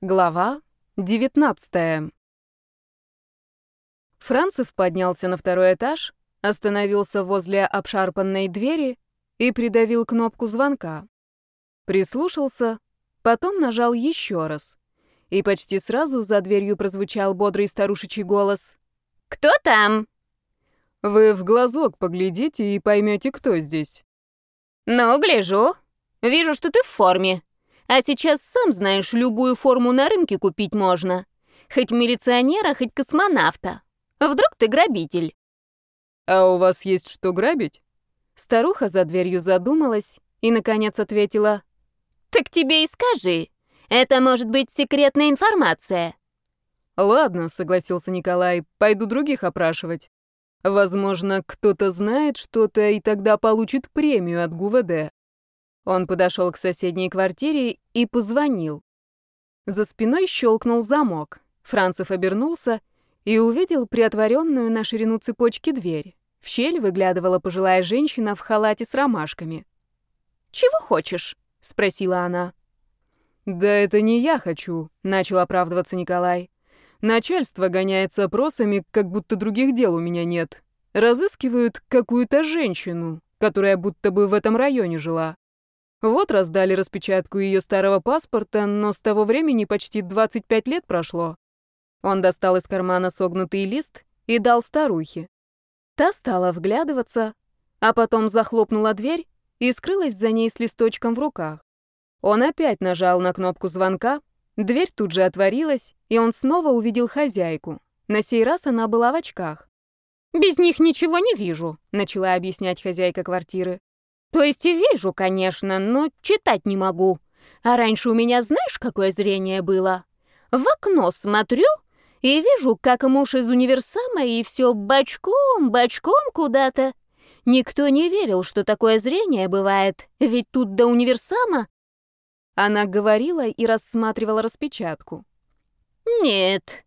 Глава 19 Францев поднялся на второй этаж, остановился возле обшарпанной двери и придавил кнопку звонка. Прислушался, потом нажал еще раз. И почти сразу за дверью прозвучал бодрый старушечий голос. «Кто там?» «Вы в глазок поглядите и поймете, кто здесь». «Ну, гляжу. Вижу, что ты в форме. А сейчас, сам знаешь, любую форму на рынке купить можно. Хоть милиционера, хоть космонавта. Вдруг ты грабитель?» «А у вас есть что грабить?» Старуха за дверью задумалась и, наконец, ответила. «Так тебе и скажи. Это может быть секретная информация». «Ладно», — согласился Николай, — «пойду других опрашивать. Возможно, кто-то знает что-то и тогда получит премию от ГУВД». Он подошел к соседней квартире и позвонил. За спиной щелкнул замок. Францев обернулся и увидел приотворенную на ширину цепочки дверь. В щель выглядывала пожилая женщина в халате с ромашками. «Чего хочешь?» — спросила она. «Да это не я хочу», — начал оправдываться Николай. «Начальство гоняется опросами, как будто других дел у меня нет. Разыскивают какую-то женщину, которая будто бы в этом районе жила. Вот раздали распечатку ее старого паспорта, но с того времени почти 25 лет прошло. Он достал из кармана согнутый лист и дал старухе. Та стала вглядываться, а потом захлопнула дверь и скрылась за ней с листочком в руках. Он опять нажал на кнопку звонка, дверь тут же отворилась, и он снова увидел хозяйку. На сей раз она была в очках. «Без них ничего не вижу», — начала объяснять хозяйка квартиры. То есть вижу, конечно, но читать не могу. А раньше у меня знаешь, какое зрение было? В окно смотрю и вижу, как муж из универсама и все бочком, бочком куда-то. Никто не верил, что такое зрение бывает, ведь тут до универсама. Она говорила и рассматривала распечатку. Нет,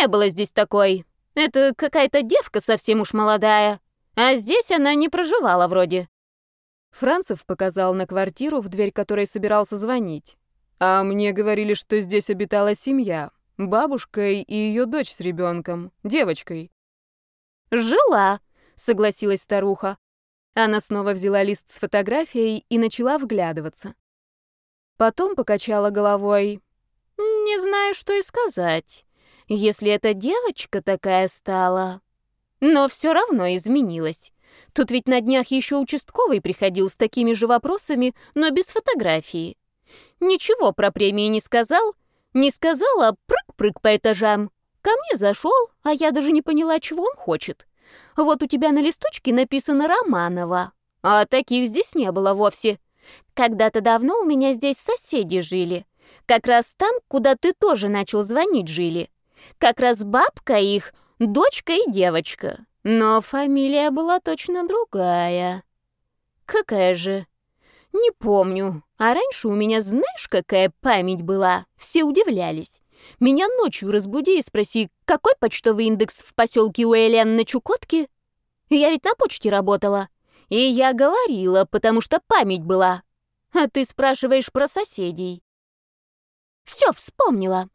не было здесь такой. Это какая-то девка совсем уж молодая. А здесь она не проживала вроде. Францев показал на квартиру, в дверь которой собирался звонить. А мне говорили, что здесь обитала семья. Бабушка и ее дочь с ребенком, девочкой. «Жила», — согласилась старуха. Она снова взяла лист с фотографией и начала вглядываться. Потом покачала головой. «Не знаю, что и сказать. Если эта девочка такая стала...» Но все равно изменилась. Тут ведь на днях еще участковый приходил с такими же вопросами, но без фотографии. Ничего про премии не сказал. Не сказал, а прыг-прыг по этажам. Ко мне зашел, а я даже не поняла, чего он хочет. Вот у тебя на листочке написано «Романова», а таких здесь не было вовсе. Когда-то давно у меня здесь соседи жили. Как раз там, куда ты тоже начал звонить, жили. Как раз бабка их, дочка и девочка. Но фамилия была точно другая. Какая же? Не помню. А раньше у меня знаешь, какая память была? Все удивлялись. Меня ночью разбуди и спроси, какой почтовый индекс в поселке Уэлен на Чукотке? Я ведь на почте работала. И я говорила, потому что память была. А ты спрашиваешь про соседей. Все вспомнила.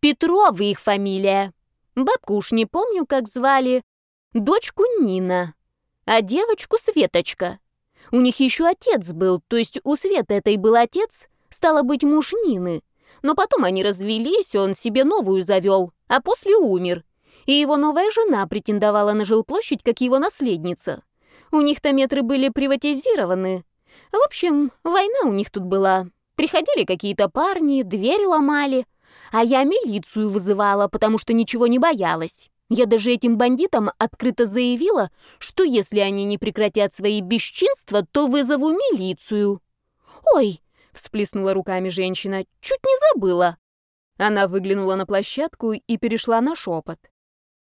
Петрова их фамилия. Бабку уж не помню, как звали, дочку Нина, а девочку Светочка. У них еще отец был, то есть у Светы этой был отец, стало быть, муж Нины. Но потом они развелись, он себе новую завел, а после умер. И его новая жена претендовала на жилплощадь как его наследница. У них-то метры были приватизированы. В общем, война у них тут была. Приходили какие-то парни, дверь ломали. А я милицию вызывала, потому что ничего не боялась. Я даже этим бандитам открыто заявила, что если они не прекратят свои бесчинства, то вызову милицию. «Ой!» — всплеснула руками женщина. «Чуть не забыла!» Она выглянула на площадку и перешла на шепот.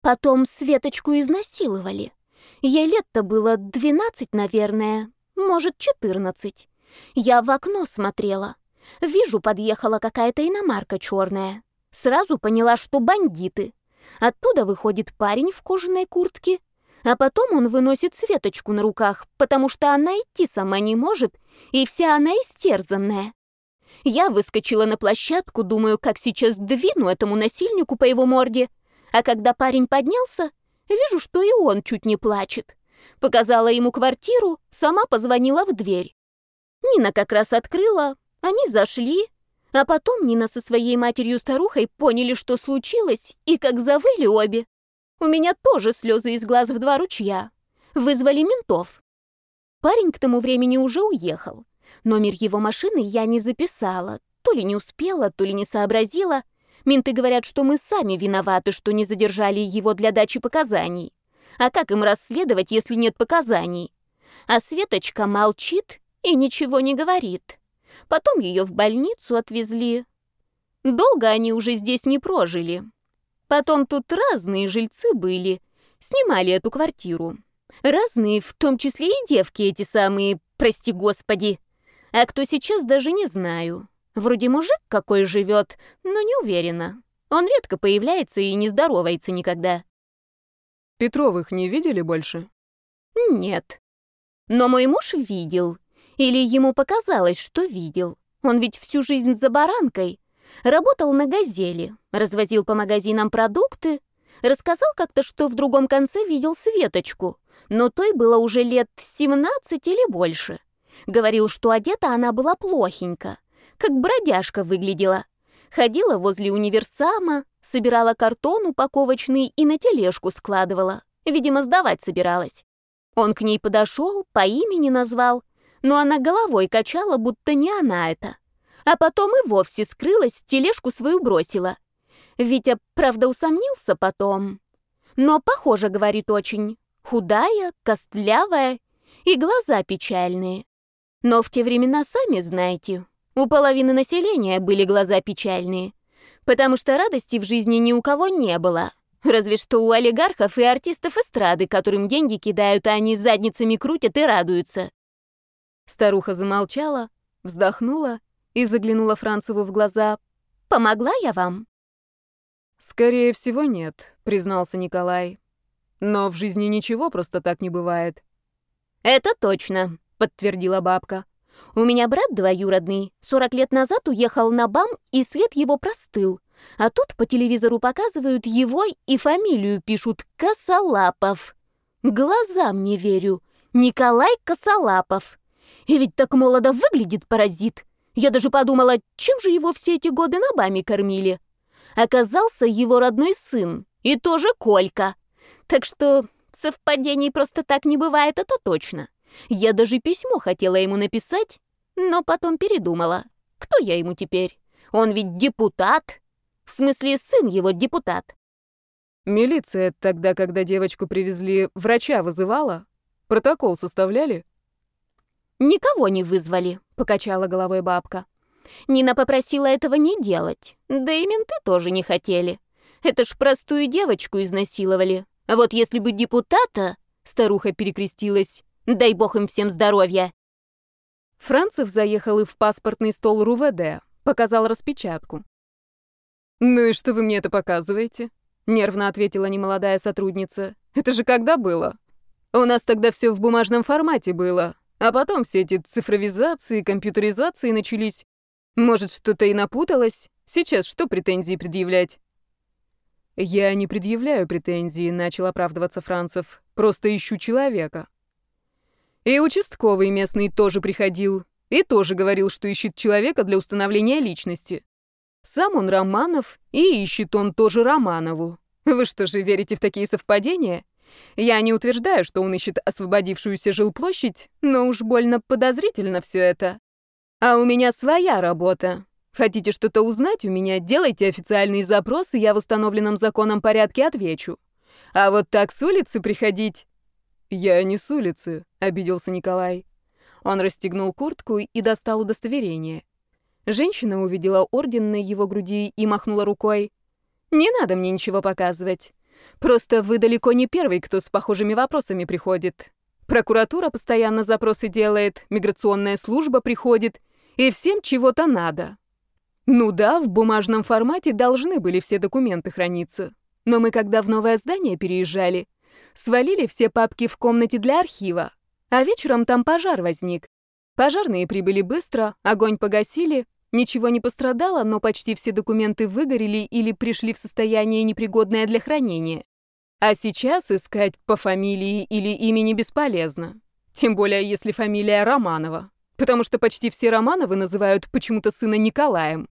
Потом Светочку изнасиловали. Ей лет-то было двенадцать, наверное, может, четырнадцать. Я в окно смотрела. Вижу, подъехала какая-то иномарка черная. Сразу поняла, что бандиты. Оттуда выходит парень в кожаной куртке, а потом он выносит Светочку на руках, потому что она идти сама не может, и вся она истерзанная. Я выскочила на площадку, думаю, как сейчас двину этому насильнику по его морде. А когда парень поднялся, вижу, что и он чуть не плачет. Показала ему квартиру, сама позвонила в дверь. Нина как раз открыла, они зашли, а потом Нина со своей матерью-старухой поняли, что случилось, и как завыли обе. У меня тоже слезы из глаз в два ручья. Вызвали ментов. Парень к тому времени уже уехал. Номер его машины я не записала. То ли не успела, то ли не сообразила. Менты говорят, что мы сами виноваты, что не задержали его для дачи показаний. А как им расследовать, если нет показаний? А Светочка молчит и ничего не говорит. Потом ее в больницу отвезли. Долго они уже здесь не прожили. Потом тут разные жильцы были, снимали эту квартиру. Разные, в том числе и девки эти самые, прости господи. А кто сейчас, даже не знаю. Вроде мужик какой живет, но не уверена. Он редко появляется и не здоровается никогда. Петровых не видели больше? Нет. Но мой муж видел. Или ему показалось, что видел. Он ведь всю жизнь за баранкой. Работал на «Газели», развозил по магазинам продукты. Рассказал как-то, что в другом конце видел Светочку, но той было уже лет 17 или больше. Говорил, что одета она была плохенько, как бродяжка выглядела. Ходила возле универсама, собирала картон упаковочный и на тележку складывала. Видимо, сдавать собиралась. Он к ней подошел, по имени назвал, но она головой качала, будто не она это. А потом и вовсе скрылась, тележку свою бросила. Витя, правда, усомнился потом. Но, похоже, говорит очень. Худая, костлявая и глаза печальные. Но в те времена, сами знаете, у половины населения были глаза печальные. Потому что радости в жизни ни у кого не было. Разве что у олигархов и артистов эстрады, которым деньги кидают, а они задницами крутят и радуются. Старуха замолчала, вздохнула и заглянула Францеву в глаза. «Помогла я вам?» «Скорее всего, нет», — признался Николай. «Но в жизни ничего просто так не бывает». «Это точно», — подтвердила бабка. «У меня брат двоюродный, 40 лет назад уехал на БАМ, и след его простыл. А тут по телевизору показывают его и фамилию пишут Косолапов. Глазам не верю. Николай Косолапов. И ведь так молодо выглядит паразит. Я даже подумала, чем же его все эти годы на баме кормили. Оказался его родной сын, и тоже Колька. Так что совпадений просто так не бывает, это точно. Я даже письмо хотела ему написать, но потом передумала. Кто я ему теперь? Он ведь депутат. В смысле, сын его депутат. Милиция тогда, когда девочку привезли, врача вызывала? Протокол составляли? «Никого не вызвали», — покачала головой бабка. Нина попросила этого не делать, да и менты тоже не хотели. Это ж простую девочку изнасиловали. А вот если бы депутата, старуха перекрестилась, дай бог им всем здоровья. Францев заехал и в паспортный стол РУВД, показал распечатку. «Ну и что вы мне это показываете?» — нервно ответила немолодая сотрудница. «Это же когда было? У нас тогда все в бумажном формате было, а потом все эти цифровизации, компьютеризации начались. Может, что-то и напуталось? Сейчас что претензии предъявлять? Я не предъявляю претензии, начал оправдываться Францев. Просто ищу человека. И участковый местный тоже приходил. И тоже говорил, что ищет человека для установления личности. Сам он Романов, и ищет он тоже Романову. Вы что же, верите в такие совпадения? Я не утверждаю, что он ищет освободившуюся жилплощадь, но уж больно подозрительно все это. А у меня своя работа. Хотите что-то узнать у меня, делайте официальные запросы, я в установленном законом порядке отвечу. А вот так с улицы приходить... Я не с улицы, обиделся Николай. Он расстегнул куртку и достал удостоверение. Женщина увидела орден на его груди и махнула рукой. «Не надо мне ничего показывать. Просто вы далеко не первый, кто с похожими вопросами приходит. Прокуратура постоянно запросы делает, миграционная служба приходит, и всем чего-то надо. Ну да, в бумажном формате должны были все документы храниться. Но мы, когда в новое здание переезжали, свалили все папки в комнате для архива, а вечером там пожар возник. Пожарные прибыли быстро, огонь погасили, Ничего не пострадало, но почти все документы выгорели или пришли в состояние непригодное для хранения. А сейчас искать по фамилии или имени бесполезно. Тем более, если фамилия Романова. Потому что почти все Романовы называют почему-то сына Николаем.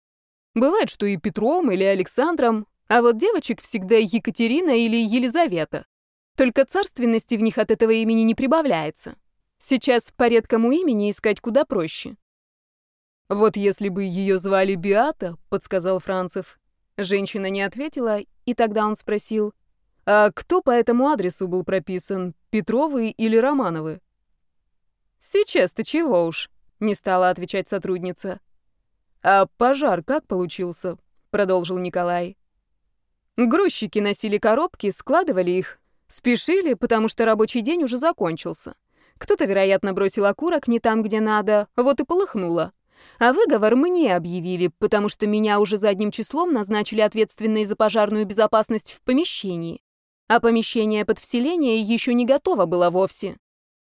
Бывает, что и Петром или Александром, а вот девочек всегда Екатерина или Елизавета. Только царственности в них от этого имени не прибавляется. Сейчас по редкому имени искать куда проще. «Вот если бы ее звали Биата», — подсказал Францев. Женщина не ответила, и тогда он спросил, «А кто по этому адресу был прописан, Петровы или Романовы?» «Сейчас-то чего уж», — не стала отвечать сотрудница. «А пожар как получился?» — продолжил Николай. Грузчики носили коробки, складывали их, спешили, потому что рабочий день уже закончился. Кто-то, вероятно, бросил окурок не там, где надо, вот и полыхнуло. А выговор мне объявили, потому что меня уже задним числом назначили ответственной за пожарную безопасность в помещении. А помещение под вселение еще не готово было вовсе.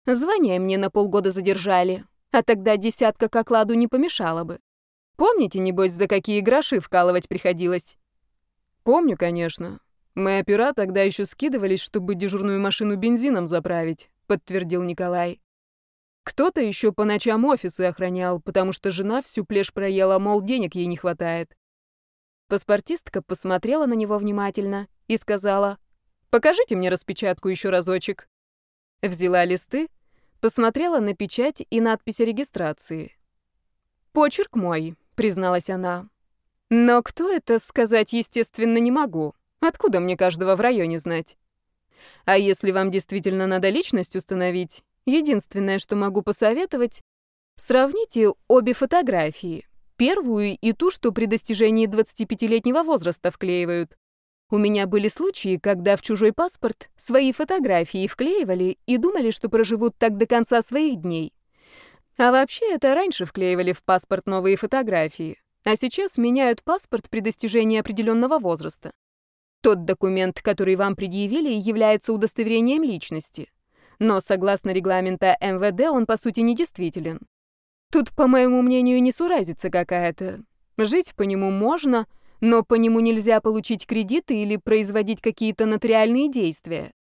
Звание мне на полгода задержали, а тогда десятка к окладу не помешала бы. Помните, небось, за какие гроши вкалывать приходилось? Помню, конечно. Мы опера тогда еще скидывались, чтобы дежурную машину бензином заправить, подтвердил Николай. Кто-то еще по ночам офисы охранял, потому что жена всю плешь проела, мол, денег ей не хватает. Паспортистка посмотрела на него внимательно и сказала, «Покажите мне распечатку еще разочек». Взяла листы, посмотрела на печать и надпись о регистрации. «Почерк мой», — призналась она. «Но кто это, сказать, естественно, не могу. Откуда мне каждого в районе знать? А если вам действительно надо личность установить, Единственное, что могу посоветовать, сравните обе фотографии. Первую и ту, что при достижении 25-летнего возраста вклеивают. У меня были случаи, когда в чужой паспорт свои фотографии вклеивали и думали, что проживут так до конца своих дней. А вообще это раньше вклеивали в паспорт новые фотографии, а сейчас меняют паспорт при достижении определенного возраста. Тот документ, который вам предъявили, является удостоверением личности но согласно регламента МВД он по сути недействителен. Тут, по моему мнению, несуразица какая-то. Жить по нему можно, но по нему нельзя получить кредиты или производить какие-то нотариальные действия.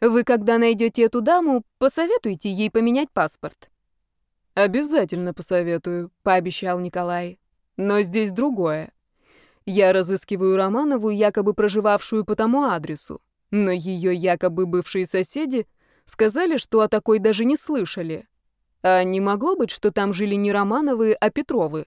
Вы, когда найдете эту даму, посоветуйте ей поменять паспорт. Обязательно посоветую, пообещал Николай. Но здесь другое. Я разыскиваю Романову, якобы проживавшую по тому адресу, но ее якобы бывшие соседи Сказали, что о такой даже не слышали. А не могло быть, что там жили не Романовы, а Петровы?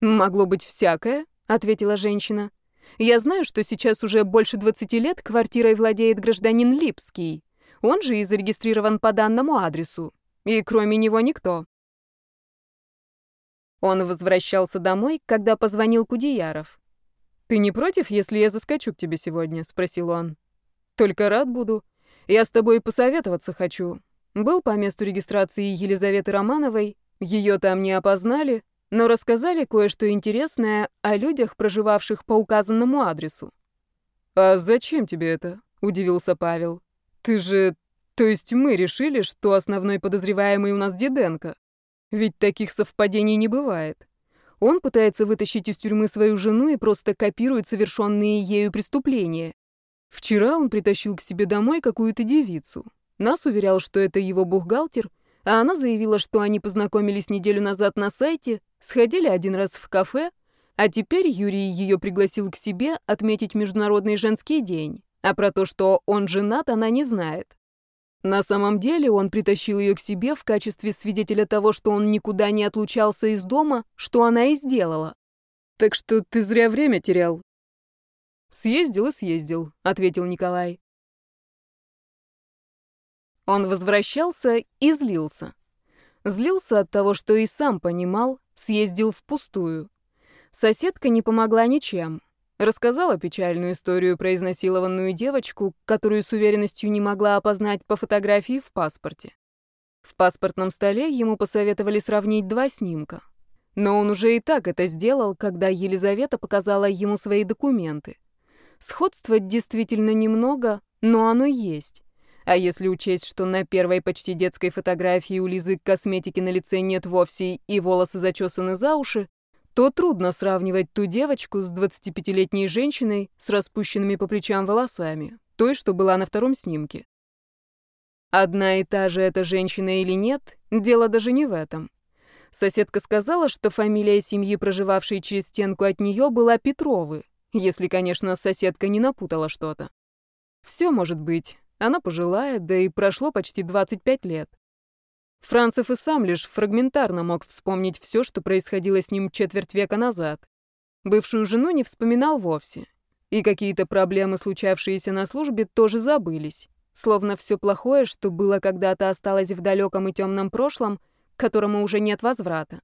«Могло быть всякое», — ответила женщина. «Я знаю, что сейчас уже больше 20 лет квартирой владеет гражданин Липский. Он же и зарегистрирован по данному адресу. И кроме него никто». Он возвращался домой, когда позвонил Кудеяров. «Ты не против, если я заскочу к тебе сегодня?» — спросил он. «Только рад буду. Я с тобой посоветоваться хочу. Был по месту регистрации Елизаветы Романовой, ее там не опознали, но рассказали кое-что интересное о людях, проживавших по указанному адресу. «А зачем тебе это?» — удивился Павел. «Ты же... То есть мы решили, что основной подозреваемый у нас Диденко? Ведь таких совпадений не бывает. Он пытается вытащить из тюрьмы свою жену и просто копирует совершенные ею преступления. Вчера он притащил к себе домой какую-то девицу. Нас уверял, что это его бухгалтер, а она заявила, что они познакомились неделю назад на сайте, сходили один раз в кафе, а теперь Юрий ее пригласил к себе отметить Международный женский день, а про то, что он женат, она не знает. На самом деле он притащил ее к себе в качестве свидетеля того, что он никуда не отлучался из дома, что она и сделала. Так что ты зря время терял, «Съездил и съездил», — ответил Николай. Он возвращался и злился. Злился от того, что и сам понимал, съездил впустую. Соседка не помогла ничем. Рассказала печальную историю про изнасилованную девочку, которую с уверенностью не могла опознать по фотографии в паспорте. В паспортном столе ему посоветовали сравнить два снимка. Но он уже и так это сделал, когда Елизавета показала ему свои документы. Сходства действительно немного, но оно есть. А если учесть, что на первой почти детской фотографии у Лизы косметики на лице нет вовсе и волосы зачесаны за уши, то трудно сравнивать ту девочку с 25-летней женщиной с распущенными по плечам волосами, той, что была на втором снимке. Одна и та же эта женщина или нет, дело даже не в этом. Соседка сказала, что фамилия семьи, проживавшей через стенку от нее, была Петровы, если, конечно, соседка не напутала что-то. Все может быть. Она пожилая, да и прошло почти 25 лет. Францев и сам лишь фрагментарно мог вспомнить все, что происходило с ним четверть века назад. Бывшую жену не вспоминал вовсе. И какие-то проблемы, случавшиеся на службе, тоже забылись. Словно все плохое, что было когда-то, осталось в далеком и темном прошлом, к которому уже нет возврата.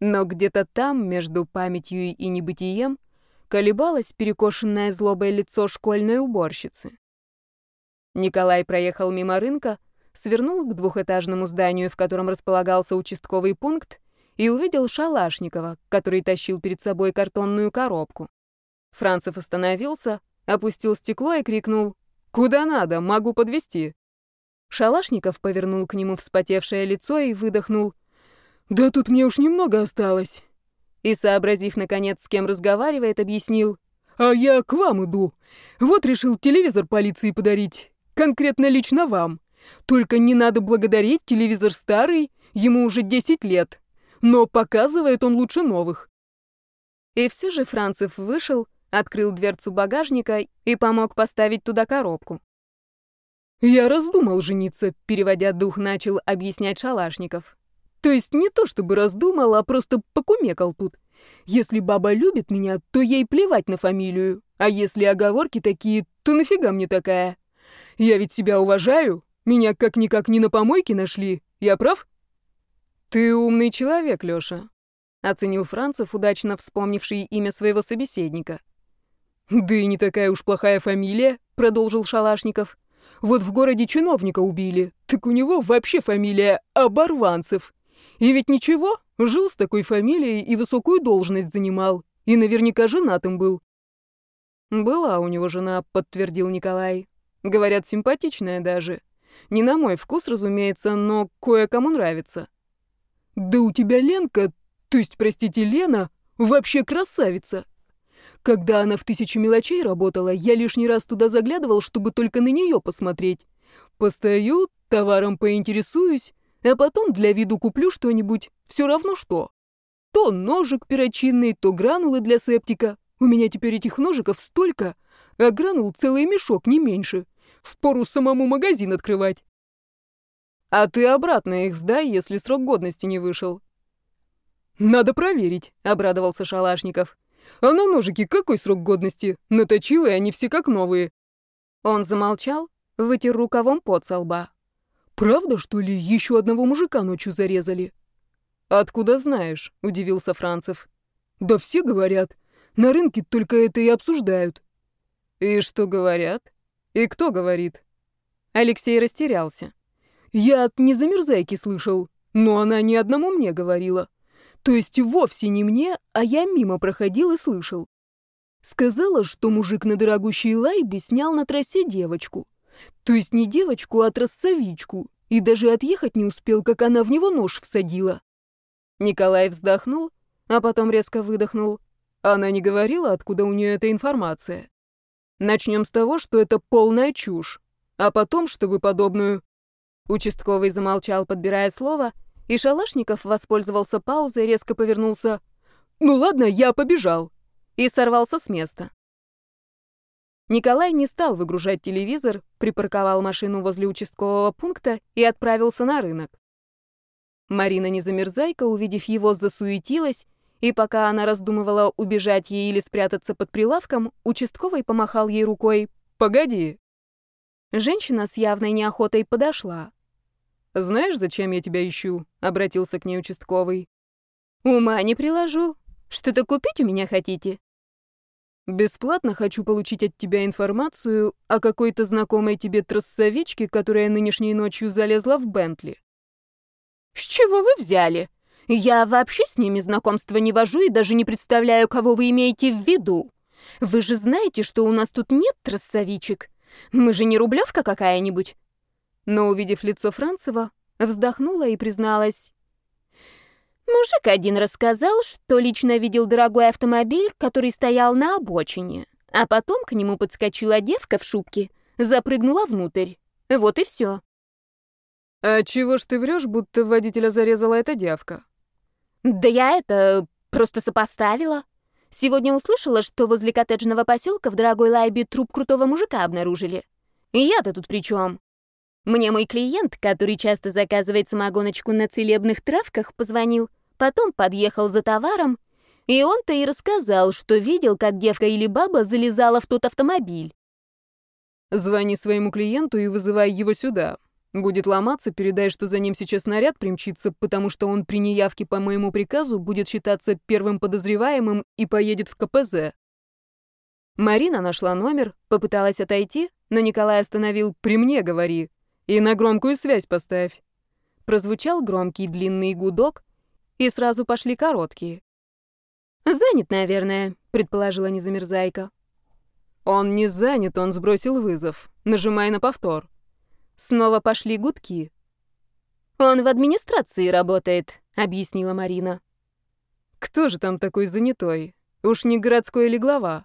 Но где-то там, между памятью и небытием, колебалось перекошенное злобое лицо школьной уборщицы. Николай проехал мимо рынка, свернул к двухэтажному зданию, в котором располагался участковый пункт, и увидел Шалашникова, который тащил перед собой картонную коробку. Францев остановился, опустил стекло и крикнул «Куда надо? Могу подвести. Шалашников повернул к нему вспотевшее лицо и выдохнул «Да тут мне уж немного осталось». И, сообразив, наконец, с кем разговаривает, объяснил «А я к вам иду. Вот решил телевизор полиции подарить. Конкретно лично вам. Только не надо благодарить, телевизор старый, ему уже 10 лет. Но показывает он лучше новых». И все же Францев вышел, открыл дверцу багажника и помог поставить туда коробку. «Я раздумал жениться», — переводя дух, начал объяснять Шалашников. «То есть не то чтобы раздумал, а просто покумекал тут. Если баба любит меня, то ей плевать на фамилию, а если оговорки такие, то нафига мне такая? Я ведь себя уважаю, меня как-никак не на помойке нашли, я прав?» «Ты умный человек, Лёша», — оценил Францев, удачно вспомнивший имя своего собеседника. «Да и не такая уж плохая фамилия», — продолжил Шалашников. Вот в городе чиновника убили, так у него вообще фамилия Оборванцев. И ведь ничего, жил с такой фамилией и высокую должность занимал. И наверняка женатым был. «Была у него жена», — подтвердил Николай. «Говорят, симпатичная даже. Не на мой вкус, разумеется, но кое-кому нравится». «Да у тебя Ленка, то есть, простите, Лена, вообще красавица!» Когда она в тысячу мелочей работала, я лишний раз туда заглядывал, чтобы только на нее посмотреть. Постою, товаром поинтересуюсь, а потом для виду куплю что-нибудь, все равно что. То ножик перочинный, то гранулы для септика. У меня теперь этих ножиков столько, а гранул целый мешок, не меньше. Впору самому магазин открывать. А ты обратно их сдай, если срок годности не вышел. Надо проверить, обрадовался Шалашников. А на ножики какой срок годности? Наточил, и они все как новые. Он замолчал, вытер рукавом пот со лба. «Правда, что ли, еще одного мужика ночью зарезали?» «Откуда знаешь?» — удивился Францев. «Да все говорят. На рынке только это и обсуждают». «И что говорят? И кто говорит?» Алексей растерялся. «Я от незамерзайки слышал, но она ни одному мне говорила. То есть вовсе не мне, а я мимо проходил и слышал. Сказала, что мужик на дорогущей лайбе снял на трассе девочку. То есть не девочку, а тростовичку. И даже отъехать не успел, как она в него нож всадила. Николай вздохнул, а потом резко выдохнул. Она не говорила, откуда у нее эта информация. Начнем с того, что это полная чушь. А потом, чтобы подобную... Участковый замолчал, подбирая слово, и Шалашников воспользовался паузой, резко повернулся. «Ну ладно, я побежал!» И сорвался с места. Николай не стал выгружать телевизор, припарковал машину возле участкового пункта и отправился на рынок. Марина Незамерзайка, увидев его, засуетилась, и пока она раздумывала, убежать ей или спрятаться под прилавком, участковый помахал ей рукой «Погоди». Женщина с явной неохотой подошла. «Знаешь, зачем я тебя ищу?» — обратился к ней участковый. «Ума не приложу. Что-то купить у меня хотите?» «Бесплатно хочу получить от тебя информацию о какой-то знакомой тебе трассовичке, которая нынешней ночью залезла в Бентли». «С чего вы взяли? Я вообще с ними знакомства не вожу и даже не представляю, кого вы имеете в виду. Вы же знаете, что у нас тут нет трассовичек. Мы же не Рублевка какая-нибудь. Но, увидев лицо Францева, вздохнула и призналась. Мужик один рассказал, что лично видел дорогой автомобиль, который стоял на обочине, а потом к нему подскочила девка в шубке, запрыгнула внутрь. Вот и все. «А чего ж ты врешь, будто водителя зарезала эта девка?» «Да я это просто сопоставила. Сегодня услышала, что возле коттеджного поселка в дорогой лайбе труп крутого мужика обнаружили. И я-то тут при чем? Мне мой клиент, который часто заказывает самогоночку на целебных травках, позвонил, потом подъехал за товаром, и он-то и рассказал, что видел, как девка или баба залезала в тот автомобиль. «Звони своему клиенту и вызывай его сюда. Будет ломаться, передай, что за ним сейчас наряд примчится, потому что он при неявке по моему приказу будет считаться первым подозреваемым и поедет в КПЗ». Марина нашла номер, попыталась отойти, но Николай остановил «при мне, говори». И на громкую связь поставь. Прозвучал громкий длинный гудок, и сразу пошли короткие. «Занят, наверное», — предположила незамерзайка. «Он не занят, он сбросил вызов. Нажимай на повтор». Снова пошли гудки. «Он в администрации работает», — объяснила Марина. «Кто же там такой занятой? Уж не городской или глава?»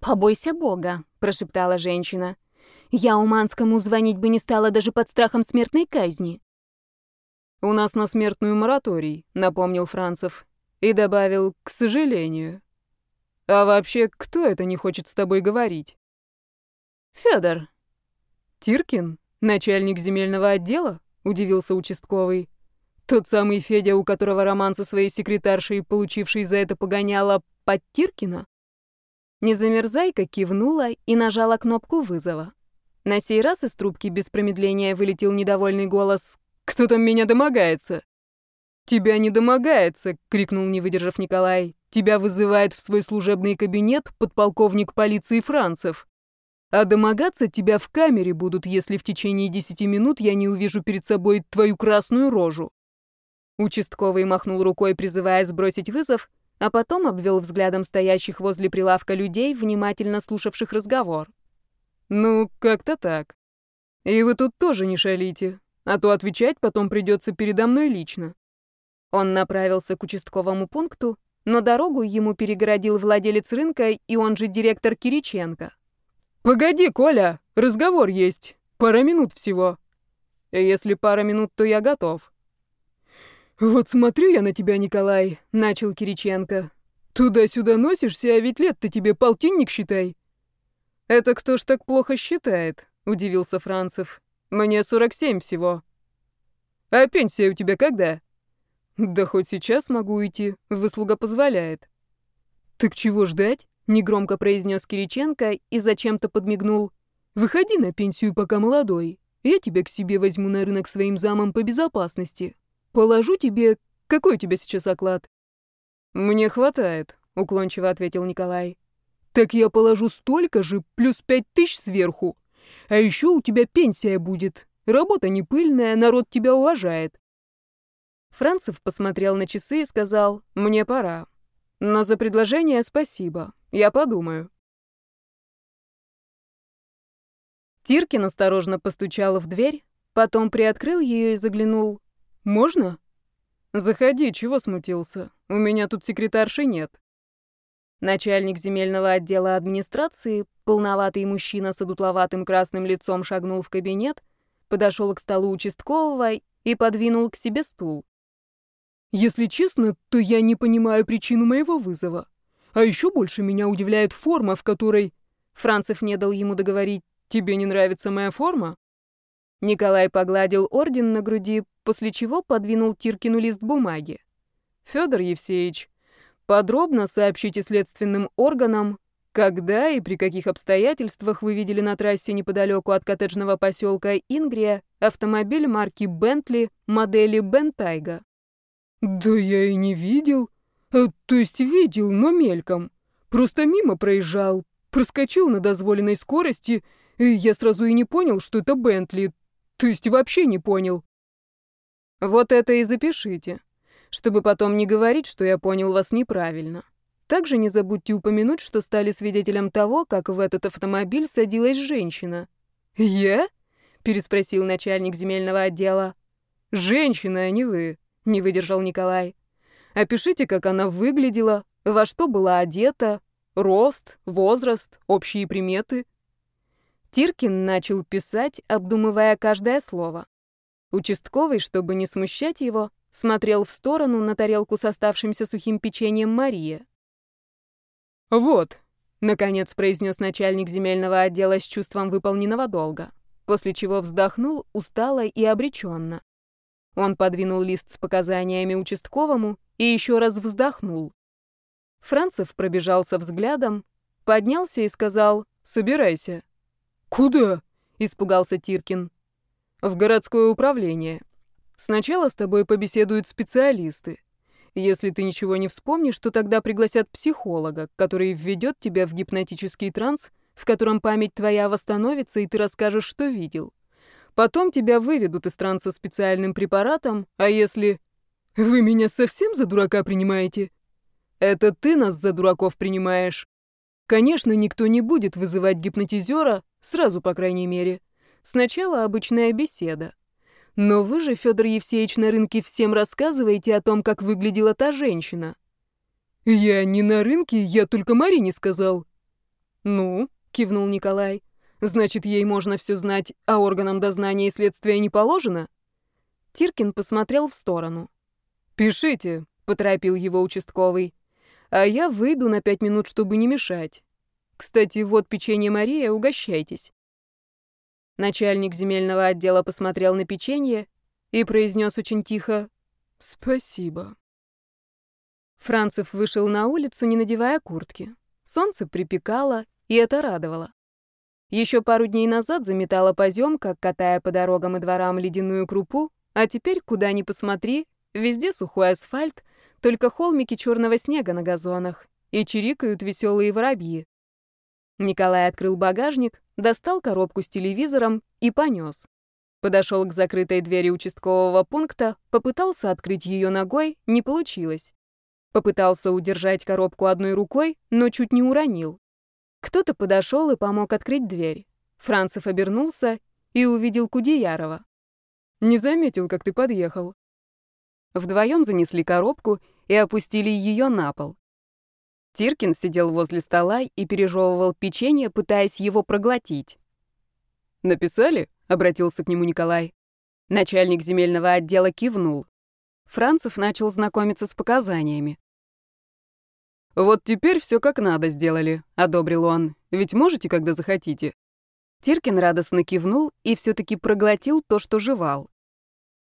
«Побойся Бога», — прошептала женщина. Я Уманскому звонить бы не стала даже под страхом смертной казни. «У нас на смертную мораторий», — напомнил Францев. И добавил «к сожалению». «А вообще, кто это не хочет с тобой говорить?» «Фёдор». «Тиркин? Начальник земельного отдела?» — удивился участковый. «Тот самый Федя, у которого роман со своей секретаршей, получивший за это погоняло под Тиркина?» Незамерзайка кивнула и нажала кнопку вызова. На сей раз из трубки без промедления вылетел недовольный голос «Кто там меня домогается?» «Тебя не домогается!» — крикнул, не выдержав Николай. «Тебя вызывает в свой служебный кабинет подполковник полиции Францев. А домогаться тебя в камере будут, если в течение десяти минут я не увижу перед собой твою красную рожу». Участковый махнул рукой, призывая сбросить вызов, а потом обвел взглядом стоящих возле прилавка людей, внимательно слушавших разговор. «Ну, как-то так. И вы тут тоже не шалите, а то отвечать потом придется передо мной лично». Он направился к участковому пункту, но дорогу ему перегородил владелец рынка и он же директор Кириченко. «Погоди, Коля, разговор есть. Пара минут всего. Если пара минут, то я готов». «Вот смотрю я на тебя, Николай», — начал Кириченко. «Туда-сюда носишься, а ведь лет-то тебе полтинник считай. «Это кто ж так плохо считает?» — удивился Францев. «Мне 47 всего». «А пенсия у тебя когда?» «Да хоть сейчас могу уйти, выслуга позволяет». «Так чего ждать?» — негромко произнес Кириченко и зачем-то подмигнул. «Выходи на пенсию, пока молодой. Я тебя к себе возьму на рынок своим замом по безопасности. Положу тебе... Какой у тебя сейчас оклад?» «Мне хватает», — уклончиво ответил Николай. Так я положу столько же, плюс пять тысяч сверху. А еще у тебя пенсия будет. Работа не пыльная, народ тебя уважает. Францев посмотрел на часы и сказал, мне пора. Но за предложение спасибо. Я подумаю. Тиркин осторожно постучал в дверь, потом приоткрыл ее и заглянул. «Можно?» «Заходи, чего смутился? У меня тут секретарши нет». Начальник земельного отдела администрации, полноватый мужчина с одутловатым красным лицом шагнул в кабинет, подошел к столу участкового и подвинул к себе стул. «Если честно, то я не понимаю причину моего вызова. А еще больше меня удивляет форма, в которой...» Францев не дал ему договорить. «Тебе не нравится моя форма?» Николай погладил орден на груди, после чего подвинул Тиркину лист бумаги. «Федор Евсеевич, Подробно сообщите следственным органам, когда и при каких обстоятельствах вы видели на трассе неподалеку от коттеджного поселка Ингрия автомобиль марки Бентли модели Бентайга. Да я и не видел. А, то есть видел, но мельком. Просто мимо проезжал, проскочил на дозволенной скорости, и я сразу и не понял, что это Бентли. То есть вообще не понял. Вот это и запишите чтобы потом не говорить, что я понял вас неправильно. Также не забудьте упомянуть, что стали свидетелем того, как в этот автомобиль садилась женщина. «Я?» — переспросил начальник земельного отдела. «Женщина, а не вы. — не выдержал Николай. «Опишите, как она выглядела, во что была одета, рост, возраст, общие приметы». Тиркин начал писать, обдумывая каждое слово. Участковый, чтобы не смущать его, смотрел в сторону на тарелку с оставшимся сухим печеньем Мария. «Вот», — наконец произнес начальник земельного отдела с чувством выполненного долга, после чего вздохнул устало и обреченно. Он подвинул лист с показаниями участковому и еще раз вздохнул. Францев пробежался взглядом, поднялся и сказал «Собирайся». «Куда?» — испугался Тиркин. «В городское управление. Сначала с тобой побеседуют специалисты. Если ты ничего не вспомнишь, то тогда пригласят психолога, который введет тебя в гипнотический транс, в котором память твоя восстановится, и ты расскажешь, что видел. Потом тебя выведут из транса специальным препаратом, а если... Вы меня совсем за дурака принимаете? Это ты нас за дураков принимаешь. Конечно, никто не будет вызывать гипнотизера, сразу, по крайней мере. Сначала обычная беседа. Но вы же, Федор Евсеевич, на рынке всем рассказываете о том, как выглядела та женщина. Я не на рынке, я только Марине сказал. Ну, кивнул Николай. Значит, ей можно все знать, а органам дознания и следствия не положено? Тиркин посмотрел в сторону. «Пишите», — поторопил его участковый а я выйду на пять минут, чтобы не мешать. Кстати, вот печенье Мария, угощайтесь. Начальник земельного отдела посмотрел на печенье и произнес очень тихо «Спасибо». Францев вышел на улицу, не надевая куртки. Солнце припекало, и это радовало. Еще пару дней назад заметала поземка, катая по дорогам и дворам ледяную крупу, а теперь, куда ни посмотри, везде сухой асфальт, только холмики черного снега на газонах и чирикают веселые воробьи. Николай открыл багажник, достал коробку с телевизором и понес. Подошел к закрытой двери участкового пункта, попытался открыть ее ногой, не получилось. Попытался удержать коробку одной рукой, но чуть не уронил. Кто-то подошел и помог открыть дверь. Францев обернулся и увидел Кудеярова. «Не заметил, как ты подъехал», Вдвоем занесли коробку и опустили ее на пол. Тиркин сидел возле стола и пережевывал печенье, пытаясь его проглотить. «Написали?» — обратился к нему Николай. Начальник земельного отдела кивнул. Францев начал знакомиться с показаниями. «Вот теперь все как надо сделали», — одобрил он. «Ведь можете, когда захотите». Тиркин радостно кивнул и все таки проглотил то, что жевал.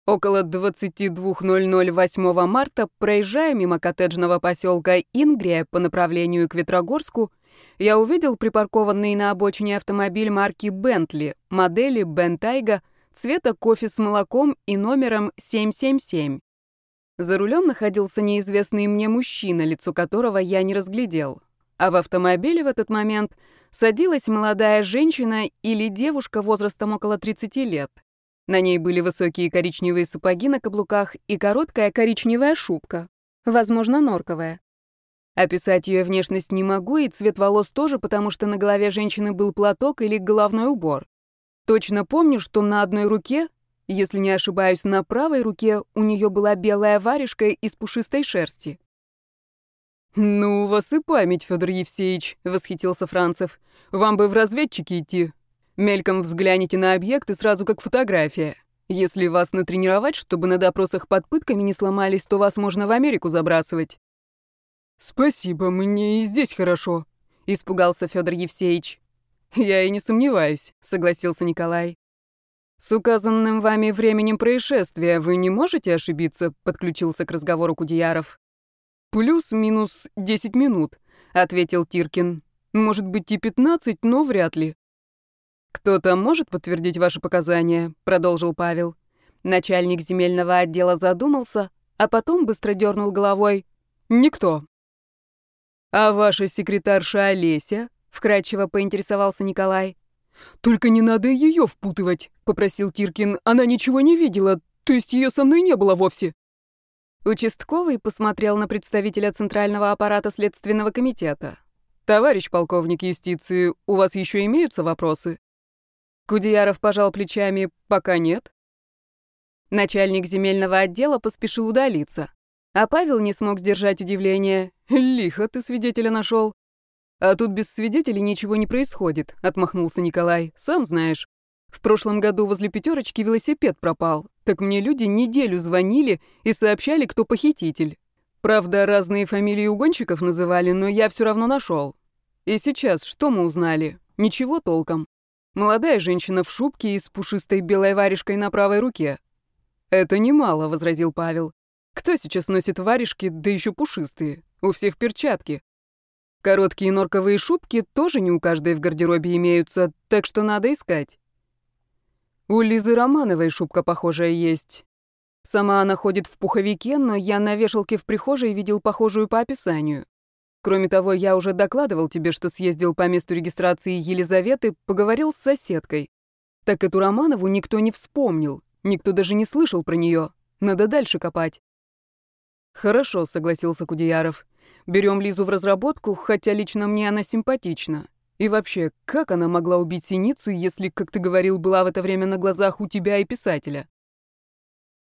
Около 22.00 8 марта, проезжая мимо коттеджного поселка Ингрия по направлению к Ветрогорску, я увидел припаркованный на обочине автомобиль марки Бентли, модели Бентайга, цвета кофе с молоком и номером 777. За рулем находился неизвестный мне мужчина, лицо которого я не разглядел. А в автомобиле в этот момент садилась молодая женщина или девушка возрастом около 30 лет. На ней были высокие коричневые сапоги на каблуках и короткая коричневая шубка, возможно, норковая. Описать ее внешность не могу, и цвет волос тоже, потому что на голове женщины был платок или головной убор. Точно помню, что на одной руке, если не ошибаюсь, на правой руке у нее была белая варежка из пушистой шерсти. «Ну, у вас и память, Федор Евсеевич», — восхитился Францев. «Вам бы в разведчики идти. Мельком взгляните на объект и сразу как фотография. Если вас натренировать, чтобы на допросах под пытками не сломались, то вас можно в Америку забрасывать. Спасибо, мне и здесь хорошо, испугался Федор Евсеевич. Я и не сомневаюсь, согласился Николай. С указанным вами временем происшествия вы не можете ошибиться, подключился к разговору Кудеяров. Плюс-минус 10 минут, ответил Тиркин. Может быть и 15, но вряд ли. «Кто-то может подтвердить ваши показания?» — продолжил Павел. Начальник земельного отдела задумался, а потом быстро дернул головой. «Никто». «А ваша секретарша Олеся?» — вкрадчиво поинтересовался Николай. «Только не надо ее впутывать», — попросил Тиркин. «Она ничего не видела, то есть ее со мной не было вовсе». Участковый посмотрел на представителя Центрального аппарата Следственного комитета. «Товарищ полковник юстиции, у вас еще имеются вопросы?» Кудеяров пожал плечами, пока нет. Начальник земельного отдела поспешил удалиться. А Павел не смог сдержать удивление. «Лихо ты свидетеля нашел». «А тут без свидетелей ничего не происходит», — отмахнулся Николай. «Сам знаешь. В прошлом году возле пятерочки велосипед пропал. Так мне люди неделю звонили и сообщали, кто похититель. Правда, разные фамилии угонщиков называли, но я все равно нашел. И сейчас что мы узнали? Ничего толком. Молодая женщина в шубке и с пушистой белой варежкой на правой руке. «Это немало», — возразил Павел. «Кто сейчас носит варежки, да еще пушистые? У всех перчатки. Короткие норковые шубки тоже не у каждой в гардеробе имеются, так что надо искать. У Лизы Романовой шубка похожая есть. Сама она ходит в пуховике, но я на вешалке в прихожей видел похожую по описанию. Кроме того, я уже докладывал тебе, что съездил по месту регистрации Елизаветы, поговорил с соседкой. Так эту Романову никто не вспомнил, никто даже не слышал про нее. Надо дальше копать. Хорошо, согласился Кудеяров. Берем Лизу в разработку, хотя лично мне она симпатична. И вообще, как она могла убить Синицу, если, как ты говорил, была в это время на глазах у тебя и писателя?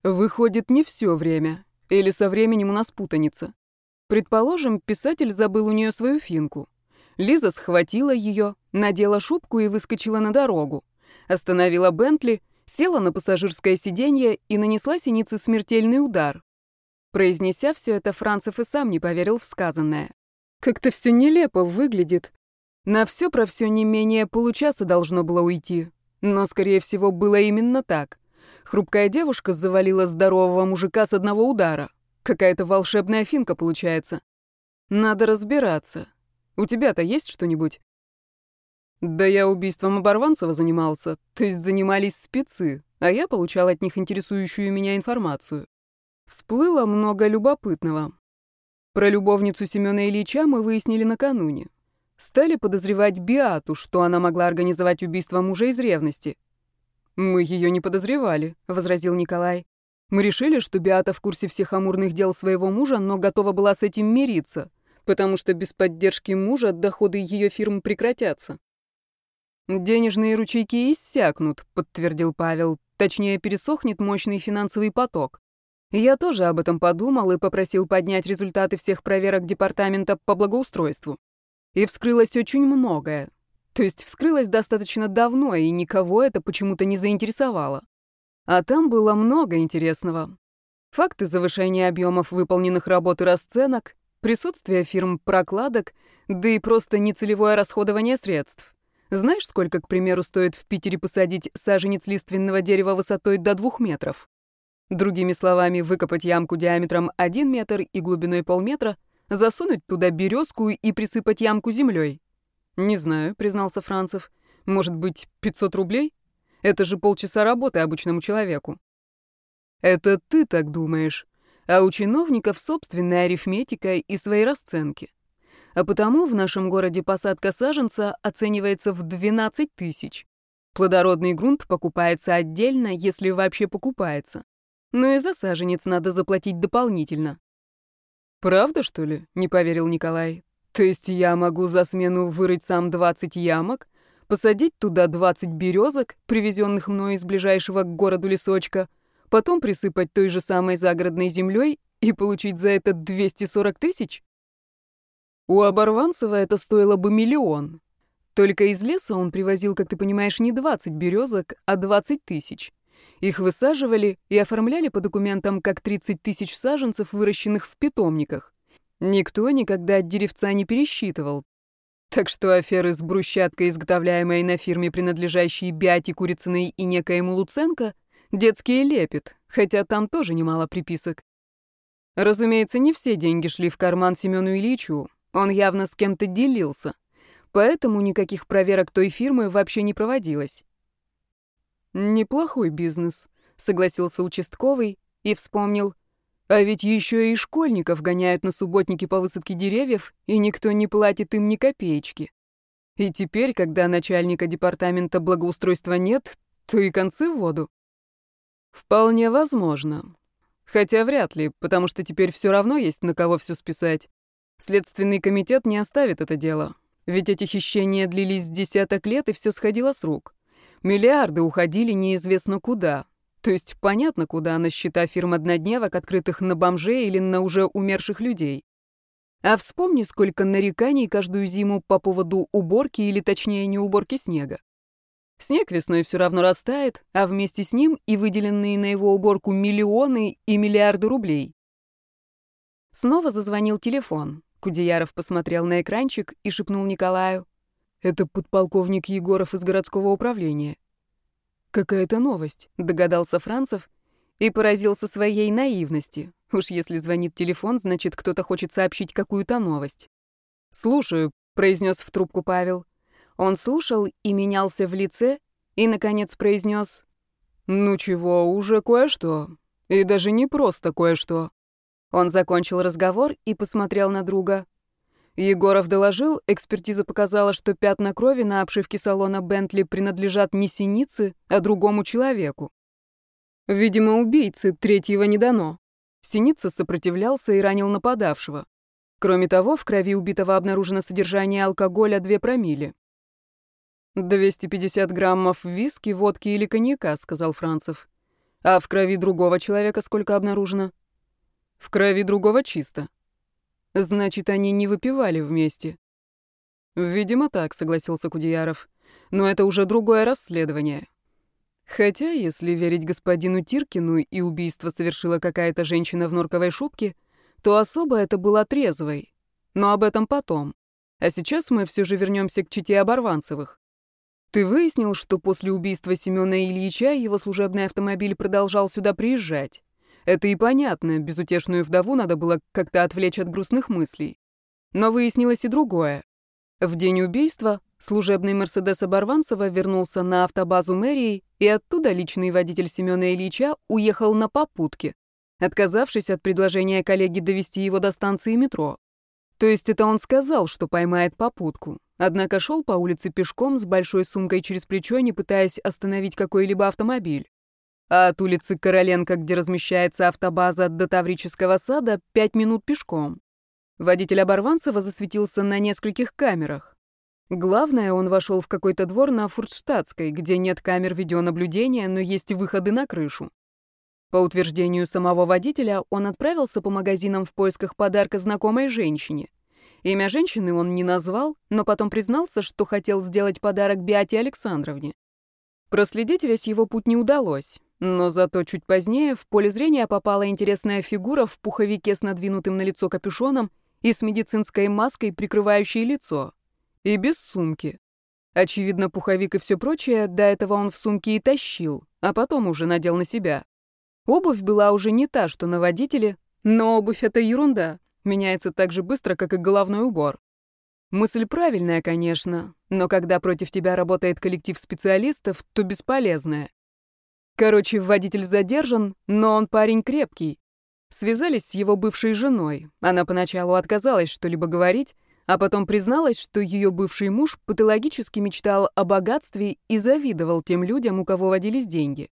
Выходит, не все время. Или со временем у нас путаница. Предположим, писатель забыл у нее свою финку. Лиза схватила ее, надела шубку и выскочила на дорогу. Остановила Бентли, села на пассажирское сиденье и нанесла Синице смертельный удар. Произнеся все это, Францев и сам не поверил в сказанное. Как-то все нелепо выглядит. На все про все не менее получаса должно было уйти. Но, скорее всего, было именно так. Хрупкая девушка завалила здорового мужика с одного удара. Какая-то волшебная финка получается. Надо разбираться. У тебя-то есть что-нибудь? Да я убийством Оборванцева занимался, то есть занимались спецы, а я получал от них интересующую меня информацию. Всплыло много любопытного. Про любовницу Семёна Ильича мы выяснили накануне. Стали подозревать Биату, что она могла организовать убийство мужа из ревности. «Мы ее не подозревали», — возразил Николай. «Мы решили, что Биата в курсе всех амурных дел своего мужа, но готова была с этим мириться, потому что без поддержки мужа доходы ее фирм прекратятся». «Денежные ручейки иссякнут», — подтвердил Павел. «Точнее, пересохнет мощный финансовый поток. Я тоже об этом подумал и попросил поднять результаты всех проверок департамента по благоустройству. И вскрылось очень многое. То есть вскрылось достаточно давно, и никого это почему-то не заинтересовало. А там было много интересного. Факты завышения объемов выполненных работ и расценок, присутствие фирм прокладок, да и просто нецелевое расходование средств. Знаешь, сколько, к примеру, стоит в Питере посадить саженец лиственного дерева высотой до двух метров? Другими словами, выкопать ямку диаметром 1 метр и глубиной полметра, засунуть туда березку и присыпать ямку землей. «Не знаю», — признался Францев. «Может быть, 500 рублей? Это же полчаса работы обычному человеку». «Это ты так думаешь. А у чиновников собственная арифметика и свои расценки. А потому в нашем городе посадка саженца оценивается в 12 тысяч. Плодородный грунт покупается отдельно, если вообще покупается. Но и за саженец надо заплатить дополнительно». «Правда, что ли?» — не поверил Николай. То есть я могу за смену вырыть сам 20 ямок, посадить туда 20 березок, привезенных мной из ближайшего к городу лесочка, потом присыпать той же самой загородной землей и получить за это 240 тысяч? У Оборванцева это стоило бы миллион. Только из леса он привозил, как ты понимаешь, не 20 березок, а 20 тысяч. Их высаживали и оформляли по документам как 30 тысяч саженцев, выращенных в питомниках. Никто никогда от деревца не пересчитывал. Так что аферы с брусчаткой, изготовляемой на фирме, принадлежащей Биате Курицыной и некоему Луценко, детские лепит, хотя там тоже немало приписок. Разумеется, не все деньги шли в карман Семену Ильичу, он явно с кем-то делился, поэтому никаких проверок той фирмы вообще не проводилось. «Неплохой бизнес», — согласился участковый и вспомнил, а ведь еще и школьников гоняют на субботники по высадке деревьев, и никто не платит им ни копеечки. И теперь, когда начальника департамента благоустройства нет, то и концы в воду. Вполне возможно. Хотя вряд ли, потому что теперь все равно есть на кого все списать. Следственный комитет не оставит это дело. Ведь эти хищения длились десяток лет, и все сходило с рук. Миллиарды уходили неизвестно куда. То есть понятно, куда на счета фирм однодневок, открытых на бомжей или на уже умерших людей. А вспомни, сколько нареканий каждую зиму по поводу уборки или точнее не уборки снега. Снег весной все равно растает, а вместе с ним и выделенные на его уборку миллионы и миллиарды рублей. Снова зазвонил телефон. Кудеяров посмотрел на экранчик и шепнул Николаю. «Это подполковник Егоров из городского управления». «Какая-то новость», — догадался Францев и поразился своей наивности. Уж если звонит телефон, значит, кто-то хочет сообщить какую-то новость. «Слушаю», — произнес в трубку Павел. Он слушал и менялся в лице, и, наконец, произнес: «Ну чего, уже кое-что. И даже не просто кое-что». Он закончил разговор и посмотрел на друга. Егоров доложил, экспертиза показала, что пятна крови на обшивке салона Бентли принадлежат не синице, а другому человеку. Видимо, убийцы третьего не дано. Синица сопротивлялся и ранил нападавшего. Кроме того, в крови убитого обнаружено содержание алкоголя 2 промилле. «250 граммов виски, водки или коньяка», — сказал Францев. «А в крови другого человека сколько обнаружено?» «В крови другого чисто». «Значит, они не выпивали вместе». «Видимо, так», — согласился Кудеяров. «Но это уже другое расследование. Хотя, если верить господину Тиркину, и убийство совершила какая-то женщина в норковой шубке, то особо это было трезвой. Но об этом потом. А сейчас мы все же вернемся к чите Оборванцевых. Ты выяснил, что после убийства Семёна Ильича его служебный автомобиль продолжал сюда приезжать? Это и понятно, безутешную вдову надо было как-то отвлечь от грустных мыслей. Но выяснилось и другое. В день убийства служебный «Мерседес» Оборванцева вернулся на автобазу мэрии, и оттуда личный водитель Семёна Ильича уехал на попутке, отказавшись от предложения коллеги довести его до станции метро. То есть это он сказал, что поймает попутку. Однако шел по улице пешком с большой сумкой через плечо, не пытаясь остановить какой-либо автомобиль. А от улицы Короленко, где размещается автобаза до Таврического сада, пять минут пешком. Водитель Оборванцева засветился на нескольких камерах. Главное, он вошел в какой-то двор на Фуртштадтской, где нет камер видеонаблюдения, но есть выходы на крышу. По утверждению самого водителя, он отправился по магазинам в поисках подарка знакомой женщине — Имя женщины он не назвал, но потом признался, что хотел сделать подарок Биате Александровне. Проследить весь его путь не удалось, но зато чуть позднее в поле зрения попала интересная фигура в пуховике с надвинутым на лицо капюшоном и с медицинской маской, прикрывающей лицо. И без сумки. Очевидно, пуховик и все прочее до этого он в сумке и тащил, а потом уже надел на себя. Обувь была уже не та, что на водителе, но обувь — это ерунда. Меняется так же быстро, как и головной убор. Мысль правильная, конечно, но когда против тебя работает коллектив специалистов, то бесполезная. Короче, водитель задержан, но он парень крепкий. Связались с его бывшей женой. Она поначалу отказалась что-либо говорить, а потом призналась, что ее бывший муж патологически мечтал о богатстве и завидовал тем людям, у кого водились деньги.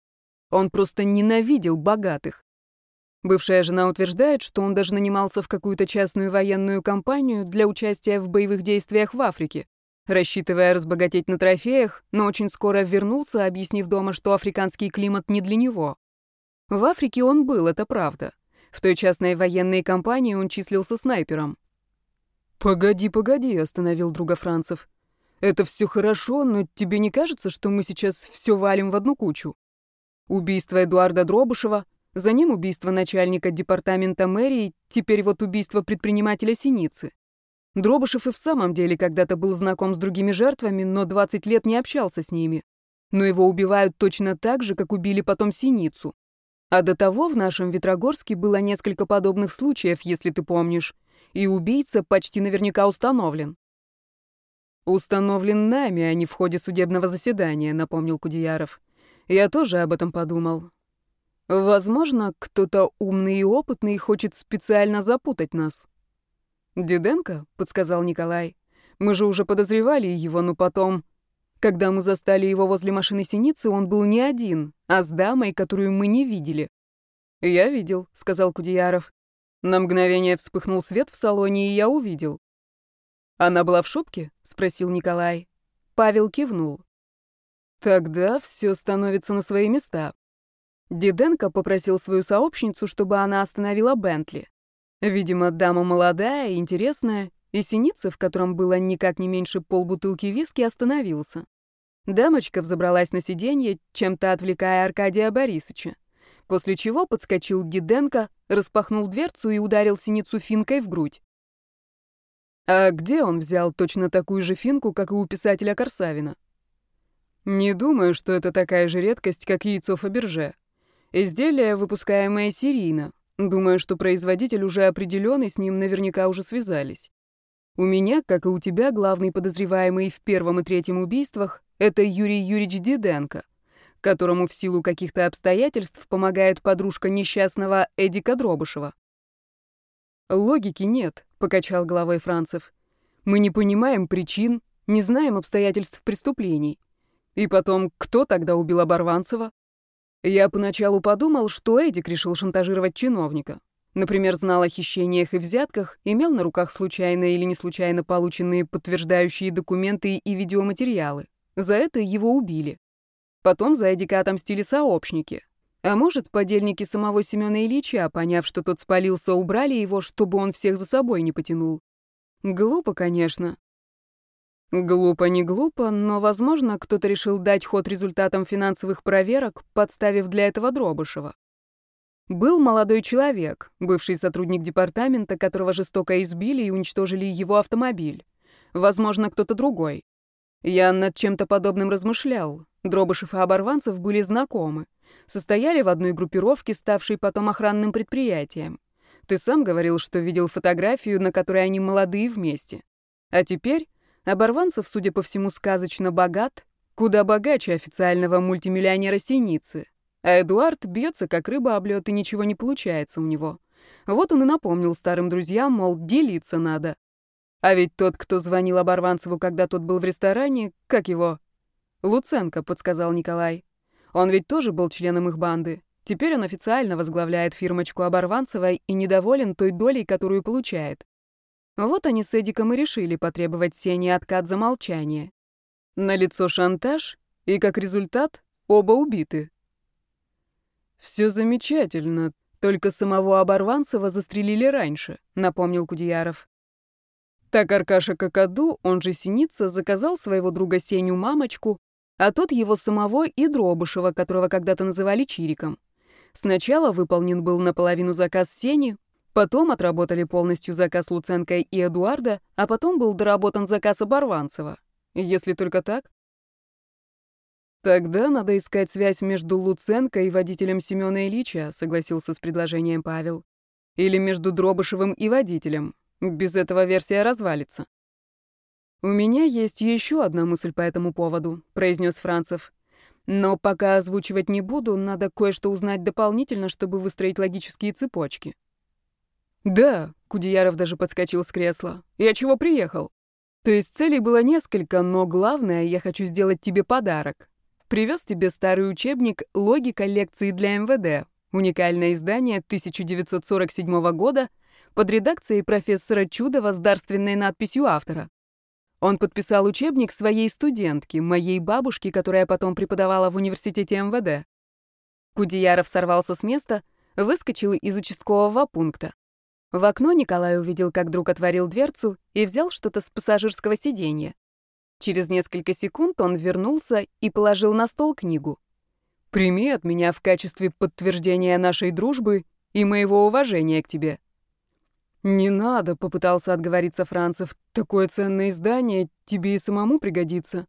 Он просто ненавидел богатых. Бывшая жена утверждает, что он даже нанимался в какую-то частную военную компанию для участия в боевых действиях в Африке, рассчитывая разбогатеть на трофеях, но очень скоро вернулся, объяснив дома, что африканский климат не для него. В Африке он был, это правда. В той частной военной компании он числился снайпером. «Погоди, погоди», — остановил друга Францев. «Это все хорошо, но тебе не кажется, что мы сейчас все валим в одну кучу? Убийство Эдуарда Дробышева — за ним убийство начальника департамента мэрии, теперь вот убийство предпринимателя Синицы. Дробышев и в самом деле когда-то был знаком с другими жертвами, но 20 лет не общался с ними. Но его убивают точно так же, как убили потом Синицу. А до того в нашем Ветрогорске было несколько подобных случаев, если ты помнишь, и убийца почти наверняка установлен. «Установлен нами, а не в ходе судебного заседания», — напомнил Кудеяров. «Я тоже об этом подумал. Возможно, кто-то умный и опытный хочет специально запутать нас. Диденко, подсказал Николай. Мы же уже подозревали его, но потом... Когда мы застали его возле машины Синицы, он был не один, а с дамой, которую мы не видели. «Я видел», — сказал Кудеяров. На мгновение вспыхнул свет в салоне, и я увидел. «Она была в шубке?» — спросил Николай. Павел кивнул. «Тогда все становится на свои места. Диденко попросил свою сообщницу, чтобы она остановила Бентли. Видимо, дама молодая, интересная, и Синица, в котором было никак не меньше полбутылки виски, остановился. Дамочка взобралась на сиденье, чем-то отвлекая Аркадия Борисовича, после чего подскочил Диденко, распахнул дверцу и ударил Синицу финкой в грудь. А где он взял точно такую же финку, как и у писателя Корсавина? Не думаю, что это такая же редкость, как яйцо Фаберже. Изделие, выпускаемое серийно. Думаю, что производитель уже определен, и с ним наверняка уже связались. У меня, как и у тебя, главный подозреваемый в первом и третьем убийствах — это Юрий Юрьевич Диденко, которому в силу каких-то обстоятельств помогает подружка несчастного Эдика Дробышева. «Логики нет», — покачал головой Францев. «Мы не понимаем причин, не знаем обстоятельств преступлений. И потом, кто тогда убил Оборванцева? Я поначалу подумал, что Эдик решил шантажировать чиновника. Например, знал о хищениях и взятках, имел на руках случайно или не случайно полученные подтверждающие документы и видеоматериалы. За это его убили. Потом за Эдика отомстили сообщники. А может, подельники самого Семёна Ильича, поняв, что тот спалился, убрали его, чтобы он всех за собой не потянул. Глупо, конечно. Глупо не глупо, но, возможно, кто-то решил дать ход результатам финансовых проверок, подставив для этого Дробышева. Был молодой человек, бывший сотрудник департамента, которого жестоко избили и уничтожили его автомобиль. Возможно, кто-то другой. Я над чем-то подобным размышлял. Дробышев и Оборванцев были знакомы. Состояли в одной группировке, ставшей потом охранным предприятием. Ты сам говорил, что видел фотографию, на которой они молодые вместе. А теперь Оборванцев, судя по всему, сказочно богат, куда богаче официального мультимиллионера Синицы. А Эдуард бьется как рыба об лед, и ничего не получается у него. Вот он и напомнил старым друзьям, мол, делиться надо. А ведь тот, кто звонил Оборванцеву, когда тот был в ресторане, как его? Луценко, подсказал Николай. Он ведь тоже был членом их банды. Теперь он официально возглавляет фирмочку Оборванцева и недоволен той долей, которую получает. Вот они с Эдиком и решили потребовать Сене откат за молчание. На лицо шантаж, и как результат оба убиты. Все замечательно, только самого Оборванцева застрелили раньше, напомнил Кудеяров. Так Аркаша Кокоду, он же Синица, заказал своего друга Сеню мамочку, а тот его самого и Дробышева, которого когда-то называли Чириком. Сначала выполнен был наполовину заказ Сени, Потом отработали полностью заказ Луценко и Эдуарда, а потом был доработан заказ Оборванцева. Если только так. Тогда надо искать связь между Луценко и водителем Семёна Ильича, согласился с предложением Павел. Или между Дробышевым и водителем. Без этого версия развалится. У меня есть еще одна мысль по этому поводу, произнес Францев. Но пока озвучивать не буду, надо кое-что узнать дополнительно, чтобы выстроить логические цепочки. «Да», — Кудеяров даже подскочил с кресла. «Я чего приехал?» «То есть целей было несколько, но главное, я хочу сделать тебе подарок. Привез тебе старый учебник «Логика лекции для МВД», уникальное издание 1947 года под редакцией профессора Чудова с дарственной надписью автора. Он подписал учебник своей студентке, моей бабушке, которая потом преподавала в университете МВД. Кудеяров сорвался с места, выскочил из участкового пункта. В окно Николай увидел, как друг отворил дверцу и взял что-то с пассажирского сиденья. Через несколько секунд он вернулся и положил на стол книгу. «Прими от меня в качестве подтверждения нашей дружбы и моего уважения к тебе». «Не надо», — попытался отговориться Францев. «Такое ценное издание тебе и самому пригодится».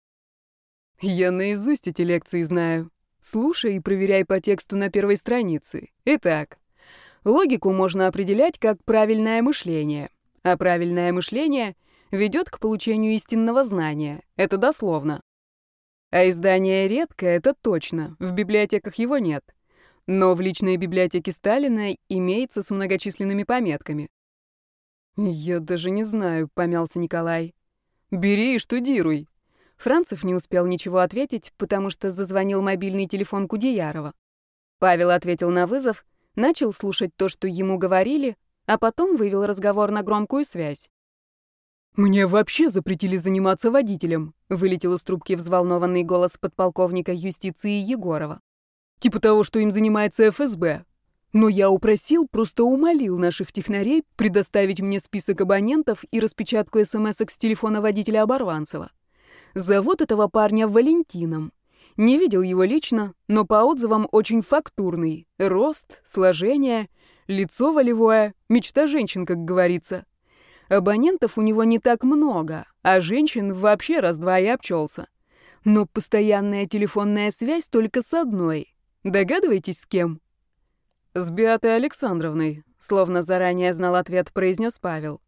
«Я наизусть эти лекции знаю. Слушай и проверяй по тексту на первой странице. Итак, Логику можно определять как правильное мышление, а правильное мышление ведет к получению истинного знания. Это дословно. А издание редкое, это точно, в библиотеках его нет. Но в личной библиотеке Сталина имеется с многочисленными пометками. «Я даже не знаю», — помялся Николай. «Бери и штудируй». Францев не успел ничего ответить, потому что зазвонил мобильный телефон Кудеярова. Павел ответил на вызов — начал слушать то, что ему говорили, а потом вывел разговор на громкую связь. «Мне вообще запретили заниматься водителем», — вылетел из трубки взволнованный голос подполковника юстиции Егорова. Типа того, что им занимается ФСБ. Но я упросил, просто умолил наших технарей предоставить мне список абонентов и распечатку смс с телефона водителя Оборванцева. Зовут этого парня Валентином. Не видел его лично, но по отзывам очень фактурный. Рост, сложение, лицо волевое, мечта женщин, как говорится. Абонентов у него не так много, а женщин вообще раз-два и обчелся. Но постоянная телефонная связь только с одной. Догадываетесь, с кем? С Беатой Александровной, словно заранее знал ответ, произнес Павел.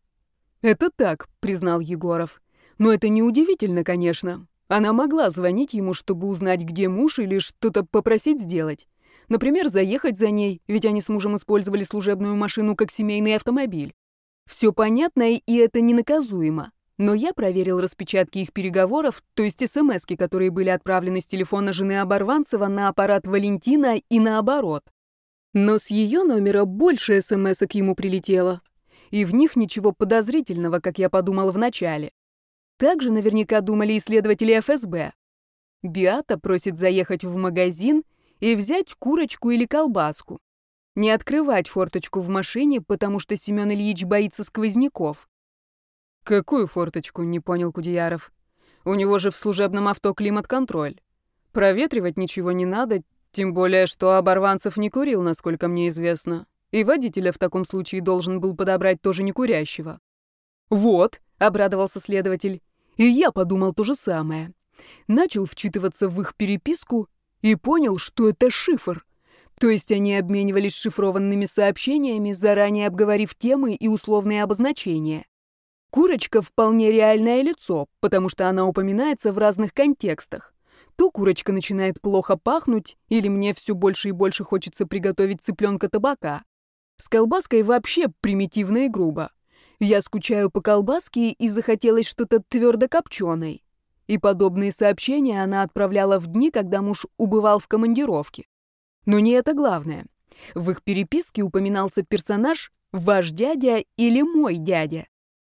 Это так, признал Егоров. Но это неудивительно, конечно. Она могла звонить ему, чтобы узнать, где муж, или что-то попросить сделать. Например, заехать за ней, ведь они с мужем использовали служебную машину как семейный автомобиль. Все понятно, и это ненаказуемо. Но я проверил распечатки их переговоров, то есть смски, которые были отправлены с телефона жены Оборванцева на аппарат Валентина и наоборот. Но с ее номера больше смс ему прилетело. И в них ничего подозрительного, как я подумал вначале. Также наверняка думали исследователи ФСБ. Биата просит заехать в магазин и взять курочку или колбаску. Не открывать форточку в машине, потому что Семен Ильич боится сквозняков. «Какую форточку?» — не понял Кудеяров. «У него же в служебном авто климат-контроль. Проветривать ничего не надо, тем более, что Оборванцев не курил, насколько мне известно. И водителя в таком случае должен был подобрать тоже не курящего. «Вот», — обрадовался следователь, — «и я подумал то же самое. Начал вчитываться в их переписку и понял, что это шифр. То есть они обменивались шифрованными сообщениями, заранее обговорив темы и условные обозначения. Курочка вполне реальное лицо, потому что она упоминается в разных контекстах. То курочка начинает плохо пахнуть, или мне все больше и больше хочется приготовить цыпленка табака. С колбаской вообще примитивно и грубо. Я скучаю по колбаске и захотелось что-то твердо копченой. И подобные сообщения она отправляла в дни, когда муж убывал в командировке. Но не это главное. В их переписке упоминался персонаж «Ваш дядя» или «Мой дядя».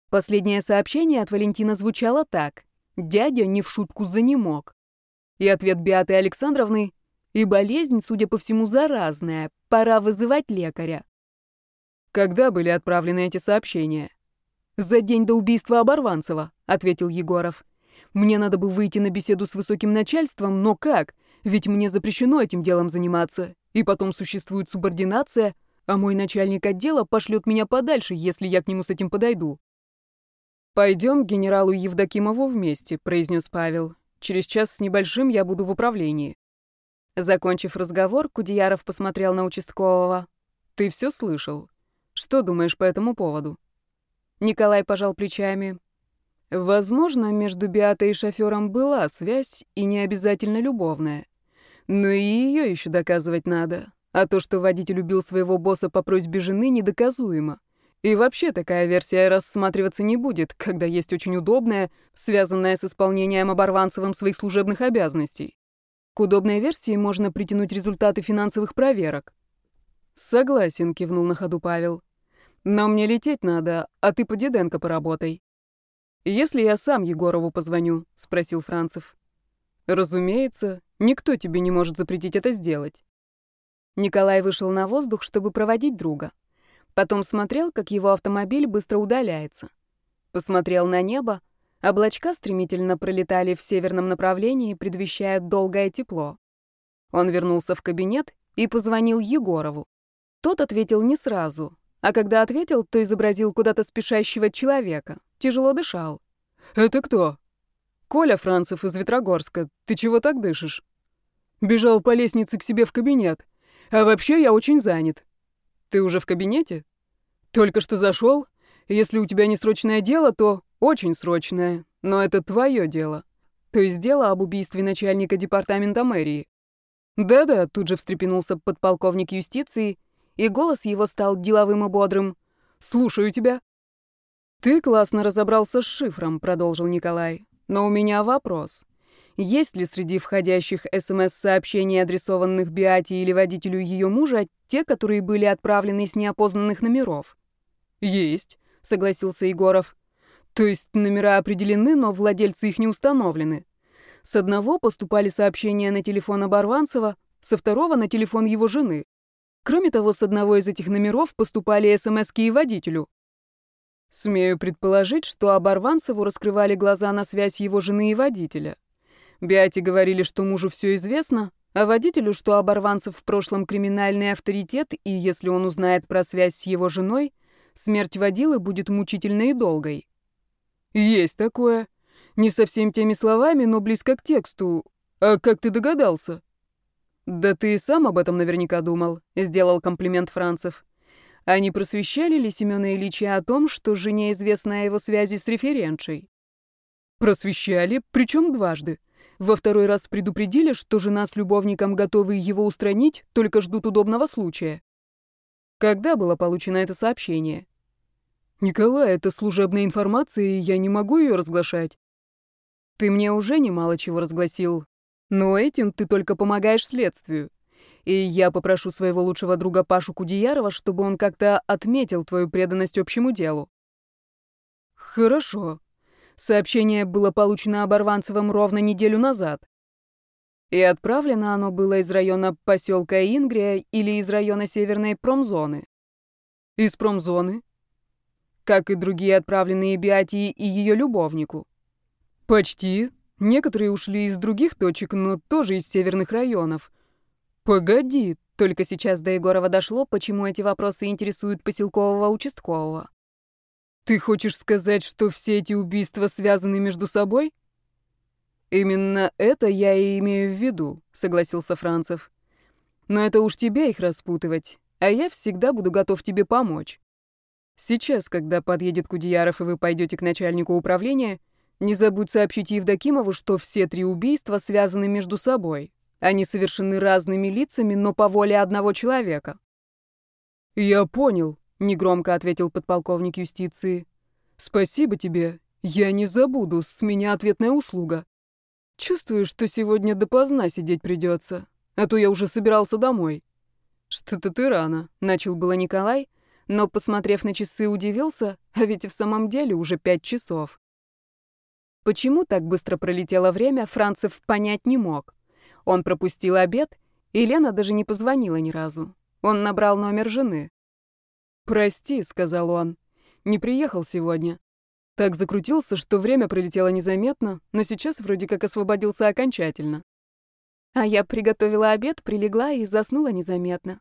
Последнее сообщение от Валентина звучало так. «Дядя не в шутку занемог». И ответ Биаты Александровны «И болезнь, судя по всему, заразная. Пора вызывать лекаря». «Когда были отправлены эти сообщения?» «За день до убийства Оборванцева», — ответил Егоров. «Мне надо бы выйти на беседу с высоким начальством, но как? Ведь мне запрещено этим делом заниматься. И потом существует субординация, а мой начальник отдела пошлет меня подальше, если я к нему с этим подойду». «Пойдем к генералу Евдокимову вместе», — произнес Павел. Через час с небольшим я буду в управлении». Закончив разговор, Кудеяров посмотрел на участкового. «Ты все слышал? Что думаешь по этому поводу?» Николай пожал плечами. «Возможно, между Биатой и шофером была связь, и не обязательно любовная. Но и ее еще доказывать надо. А то, что водитель убил своего босса по просьбе жены, недоказуемо. И вообще такая версия рассматриваться не будет, когда есть очень удобная, связанная с исполнением Оборванцевым своих служебных обязанностей. К удобной версии можно притянуть результаты финансовых проверок. Согласен, кивнул на ходу Павел. Но мне лететь надо, а ты по Диденко поработай. Если я сам Егорову позвоню, спросил Францев. Разумеется, никто тебе не может запретить это сделать. Николай вышел на воздух, чтобы проводить друга. Потом смотрел, как его автомобиль быстро удаляется. Посмотрел на небо. Облачка стремительно пролетали в северном направлении, предвещая долгое тепло. Он вернулся в кабинет и позвонил Егорову. Тот ответил не сразу, а когда ответил, то изобразил куда-то спешащего человека. Тяжело дышал. «Это кто?» «Коля Францев из Ветрогорска. Ты чего так дышишь?» «Бежал по лестнице к себе в кабинет. А вообще я очень занят. Ты уже в кабинете? Только что зашел. Если у тебя не срочное дело, то очень срочное. Но это твое дело. То есть дело об убийстве начальника департамента мэрии. Да-да, тут же встрепенулся подполковник юстиции, и голос его стал деловым и бодрым. «Слушаю тебя». «Ты классно разобрался с шифром», — продолжил Николай. «Но у меня вопрос. Есть ли среди входящих СМС-сообщений, адресованных Биате или водителю ее мужа, те, которые были отправлены с неопознанных номеров? Есть, согласился Егоров. То есть номера определены, но владельцы их не установлены. С одного поступали сообщения на телефон Оборванцева, со второго на телефон его жены. Кроме того, с одного из этих номеров поступали СМСки и водителю. Смею предположить, что Оборванцеву раскрывали глаза на связь его жены и водителя. Биати говорили, что мужу все известно, а водителю, что Оборванцев в прошлом криминальный авторитет, и если он узнает про связь с его женой, смерть водилы будет мучительной и долгой. Есть такое. Не совсем теми словами, но близко к тексту. А как ты догадался? Да ты и сам об этом наверняка думал, сделал комплимент Францев. Они просвещали ли Семёна Ильича о том, что жене известно о его связи с референтшей? Просвещали, причем дважды. Во второй раз предупредили, что жена с любовником готовы его устранить, только ждут удобного случая. Когда было получено это сообщение? Николай, это служебная информация, и я не могу ее разглашать. Ты мне уже немало чего разгласил, но этим ты только помогаешь следствию. И я попрошу своего лучшего друга Пашу Кудеярова, чтобы он как-то отметил твою преданность общему делу. Хорошо. Сообщение было получено Оборванцевым ровно неделю назад. И отправлено оно было из района поселка Ингрия или из района северной промзоны. Из промзоны? Как и другие отправленные Биатии и ее любовнику. Почти. Некоторые ушли из других точек, но тоже из северных районов. Погоди, только сейчас до Егорова дошло, почему эти вопросы интересуют поселкового участкового. Ты хочешь сказать, что все эти убийства связаны между собой? Именно это я и имею в виду, согласился Францев. Но это уж тебе их распутывать, а я всегда буду готов тебе помочь. Сейчас, когда подъедет Кудеяров и вы пойдете к начальнику управления, не забудь сообщить Евдокимову, что все три убийства связаны между собой. Они совершены разными лицами, но по воле одного человека. «Я понял», — негромко ответил подполковник юстиции. «Спасибо тебе. Я не забуду. С меня ответная услуга. Чувствую, что сегодня допоздна сидеть придется, а то я уже собирался домой». «Что-то ты рано», — начал было Николай, но, посмотрев на часы, удивился, а ведь в самом деле уже пять часов. Почему так быстро пролетело время, Францев понять не мог. Он пропустил обед, и Лена даже не позвонила ни разу. Он набрал номер жены. «Прости», — сказал он, — «не приехал сегодня. Так закрутился, что время пролетело незаметно, но сейчас вроде как освободился окончательно». А я приготовила обед, прилегла и заснула незаметно.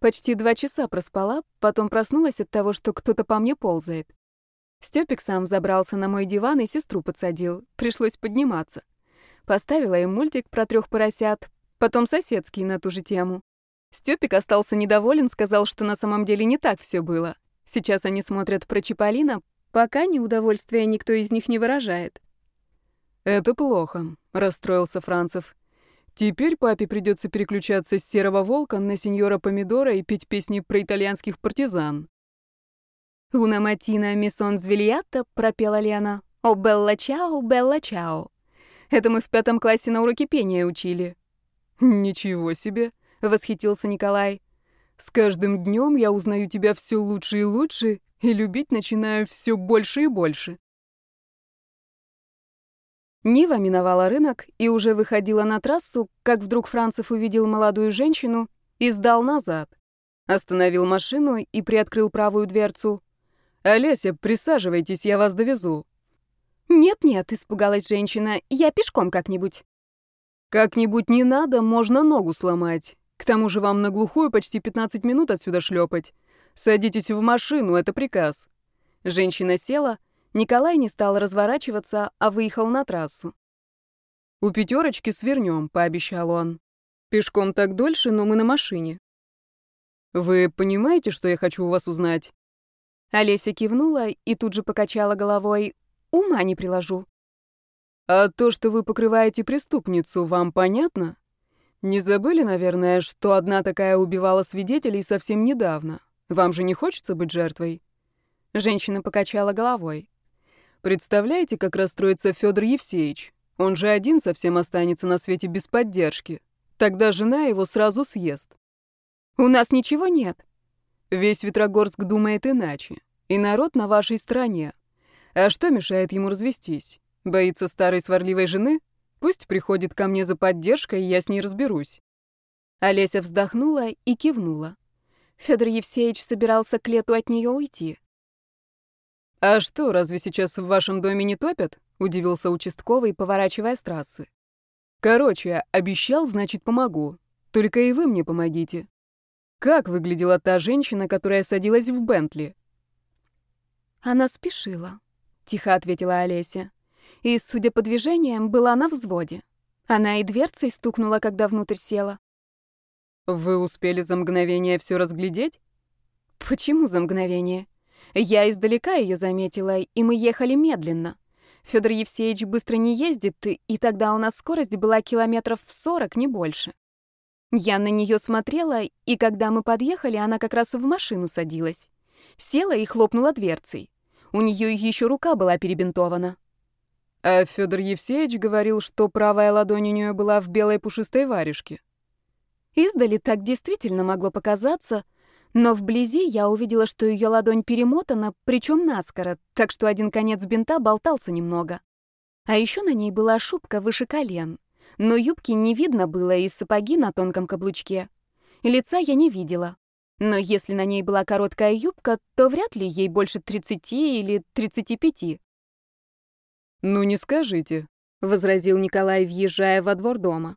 Почти два часа проспала, потом проснулась от того, что кто-то по мне ползает. Стёпик сам забрался на мой диван и сестру подсадил. Пришлось подниматься. Поставила им мультик про трех поросят, потом соседский на ту же тему. Стёпик остался недоволен, сказал, что на самом деле не так все было. Сейчас они смотрят про Чиполлино, пока неудовольствия никто из них не выражает. «Это плохо», — расстроился Францев. «Теперь папе придется переключаться с серого волка на сеньора Помидора и петь песни про итальянских партизан». «Уна матина мисон звильятта», — пропела Лена. «О, белла чао, белла чао». Это мы в пятом классе на уроке пения учили. «Ничего себе!» — восхитился Николай. «С каждым днем я узнаю тебя все лучше и лучше, и любить начинаю все больше и больше». Нива миновала рынок и уже выходила на трассу, как вдруг Францев увидел молодую женщину и сдал назад. Остановил машину и приоткрыл правую дверцу. «Олеся, присаживайтесь, я вас довезу». «Нет-нет», — испугалась женщина, — «я пешком как-нибудь». «Как-нибудь не надо, можно ногу сломать. К тому же вам на глухую почти 15 минут отсюда шлепать. Садитесь в машину, это приказ». Женщина села, Николай не стал разворачиваться, а выехал на трассу. «У пятерочки свернем», — пообещал он. «Пешком так дольше, но мы на машине». «Вы понимаете, что я хочу у вас узнать?» Олеся кивнула и тут же покачала головой. «Ума не приложу». «А то, что вы покрываете преступницу, вам понятно? Не забыли, наверное, что одна такая убивала свидетелей совсем недавно? Вам же не хочется быть жертвой?» Женщина покачала головой. «Представляете, как расстроится Федор Евсеевич? Он же один совсем останется на свете без поддержки. Тогда жена его сразу съест». «У нас ничего нет». Весь Ветрогорск думает иначе. И народ на вашей стороне. А что мешает ему развестись? Боится старой сварливой жены? Пусть приходит ко мне за поддержкой, я с ней разберусь. Олеся вздохнула и кивнула. Федор Евсеевич собирался к лету от нее уйти. «А что, разве сейчас в вашем доме не топят?» — удивился участковый, поворачивая с трассы. «Короче, обещал, значит, помогу. Только и вы мне помогите. Как выглядела та женщина, которая садилась в Бентли?» «Она спешила», — тихо ответила Олеся. «И, судя по движениям, была на взводе. Она и дверцей стукнула, когда внутрь села». «Вы успели за мгновение все разглядеть?» «Почему за мгновение?» Я издалека ее заметила, и мы ехали медленно. Федор Евсеевич быстро не ездит, и тогда у нас скорость была километров в сорок, не больше. Я на нее смотрела, и когда мы подъехали, она как раз в машину садилась. Села и хлопнула дверцей. У нее еще рука была перебинтована. А Федор Евсеевич говорил, что правая ладонь у нее была в белой пушистой варежке. Издали так действительно могло показаться — но вблизи я увидела, что ее ладонь перемотана, причем наскоро, так что один конец бинта болтался немного. А еще на ней была шубка выше колен. Но юбки не видно было и сапоги на тонком каблучке. Лица я не видела. Но если на ней была короткая юбка, то вряд ли ей больше 30 или 35. «Ну не скажите», — возразил Николай, въезжая во двор дома.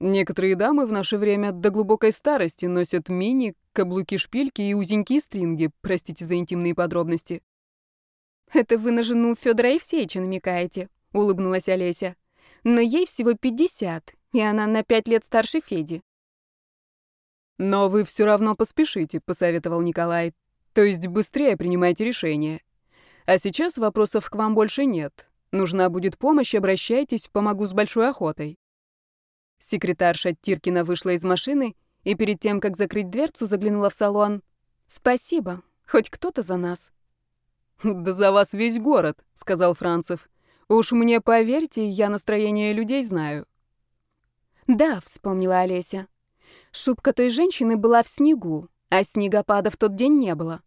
Некоторые дамы в наше время до глубокой старости носят мини, каблуки-шпильки и узенькие стринги, простите за интимные подробности. «Это вы на жену Федора Евсеевича намекаете», — улыбнулась Олеся. «Но ей всего 50, и она на пять лет старше Феди». «Но вы все равно поспешите», — посоветовал Николай. «То есть быстрее принимайте решение. А сейчас вопросов к вам больше нет. Нужна будет помощь, обращайтесь, помогу с большой охотой». Секретарша Тиркина вышла из машины и перед тем, как закрыть дверцу, заглянула в салон. «Спасибо. Хоть кто-то за нас». «Да за вас весь город», — сказал Францев. «Уж мне поверьте, я настроение людей знаю». «Да», — вспомнила Олеся. «Шубка той женщины была в снегу, а снегопада в тот день не было».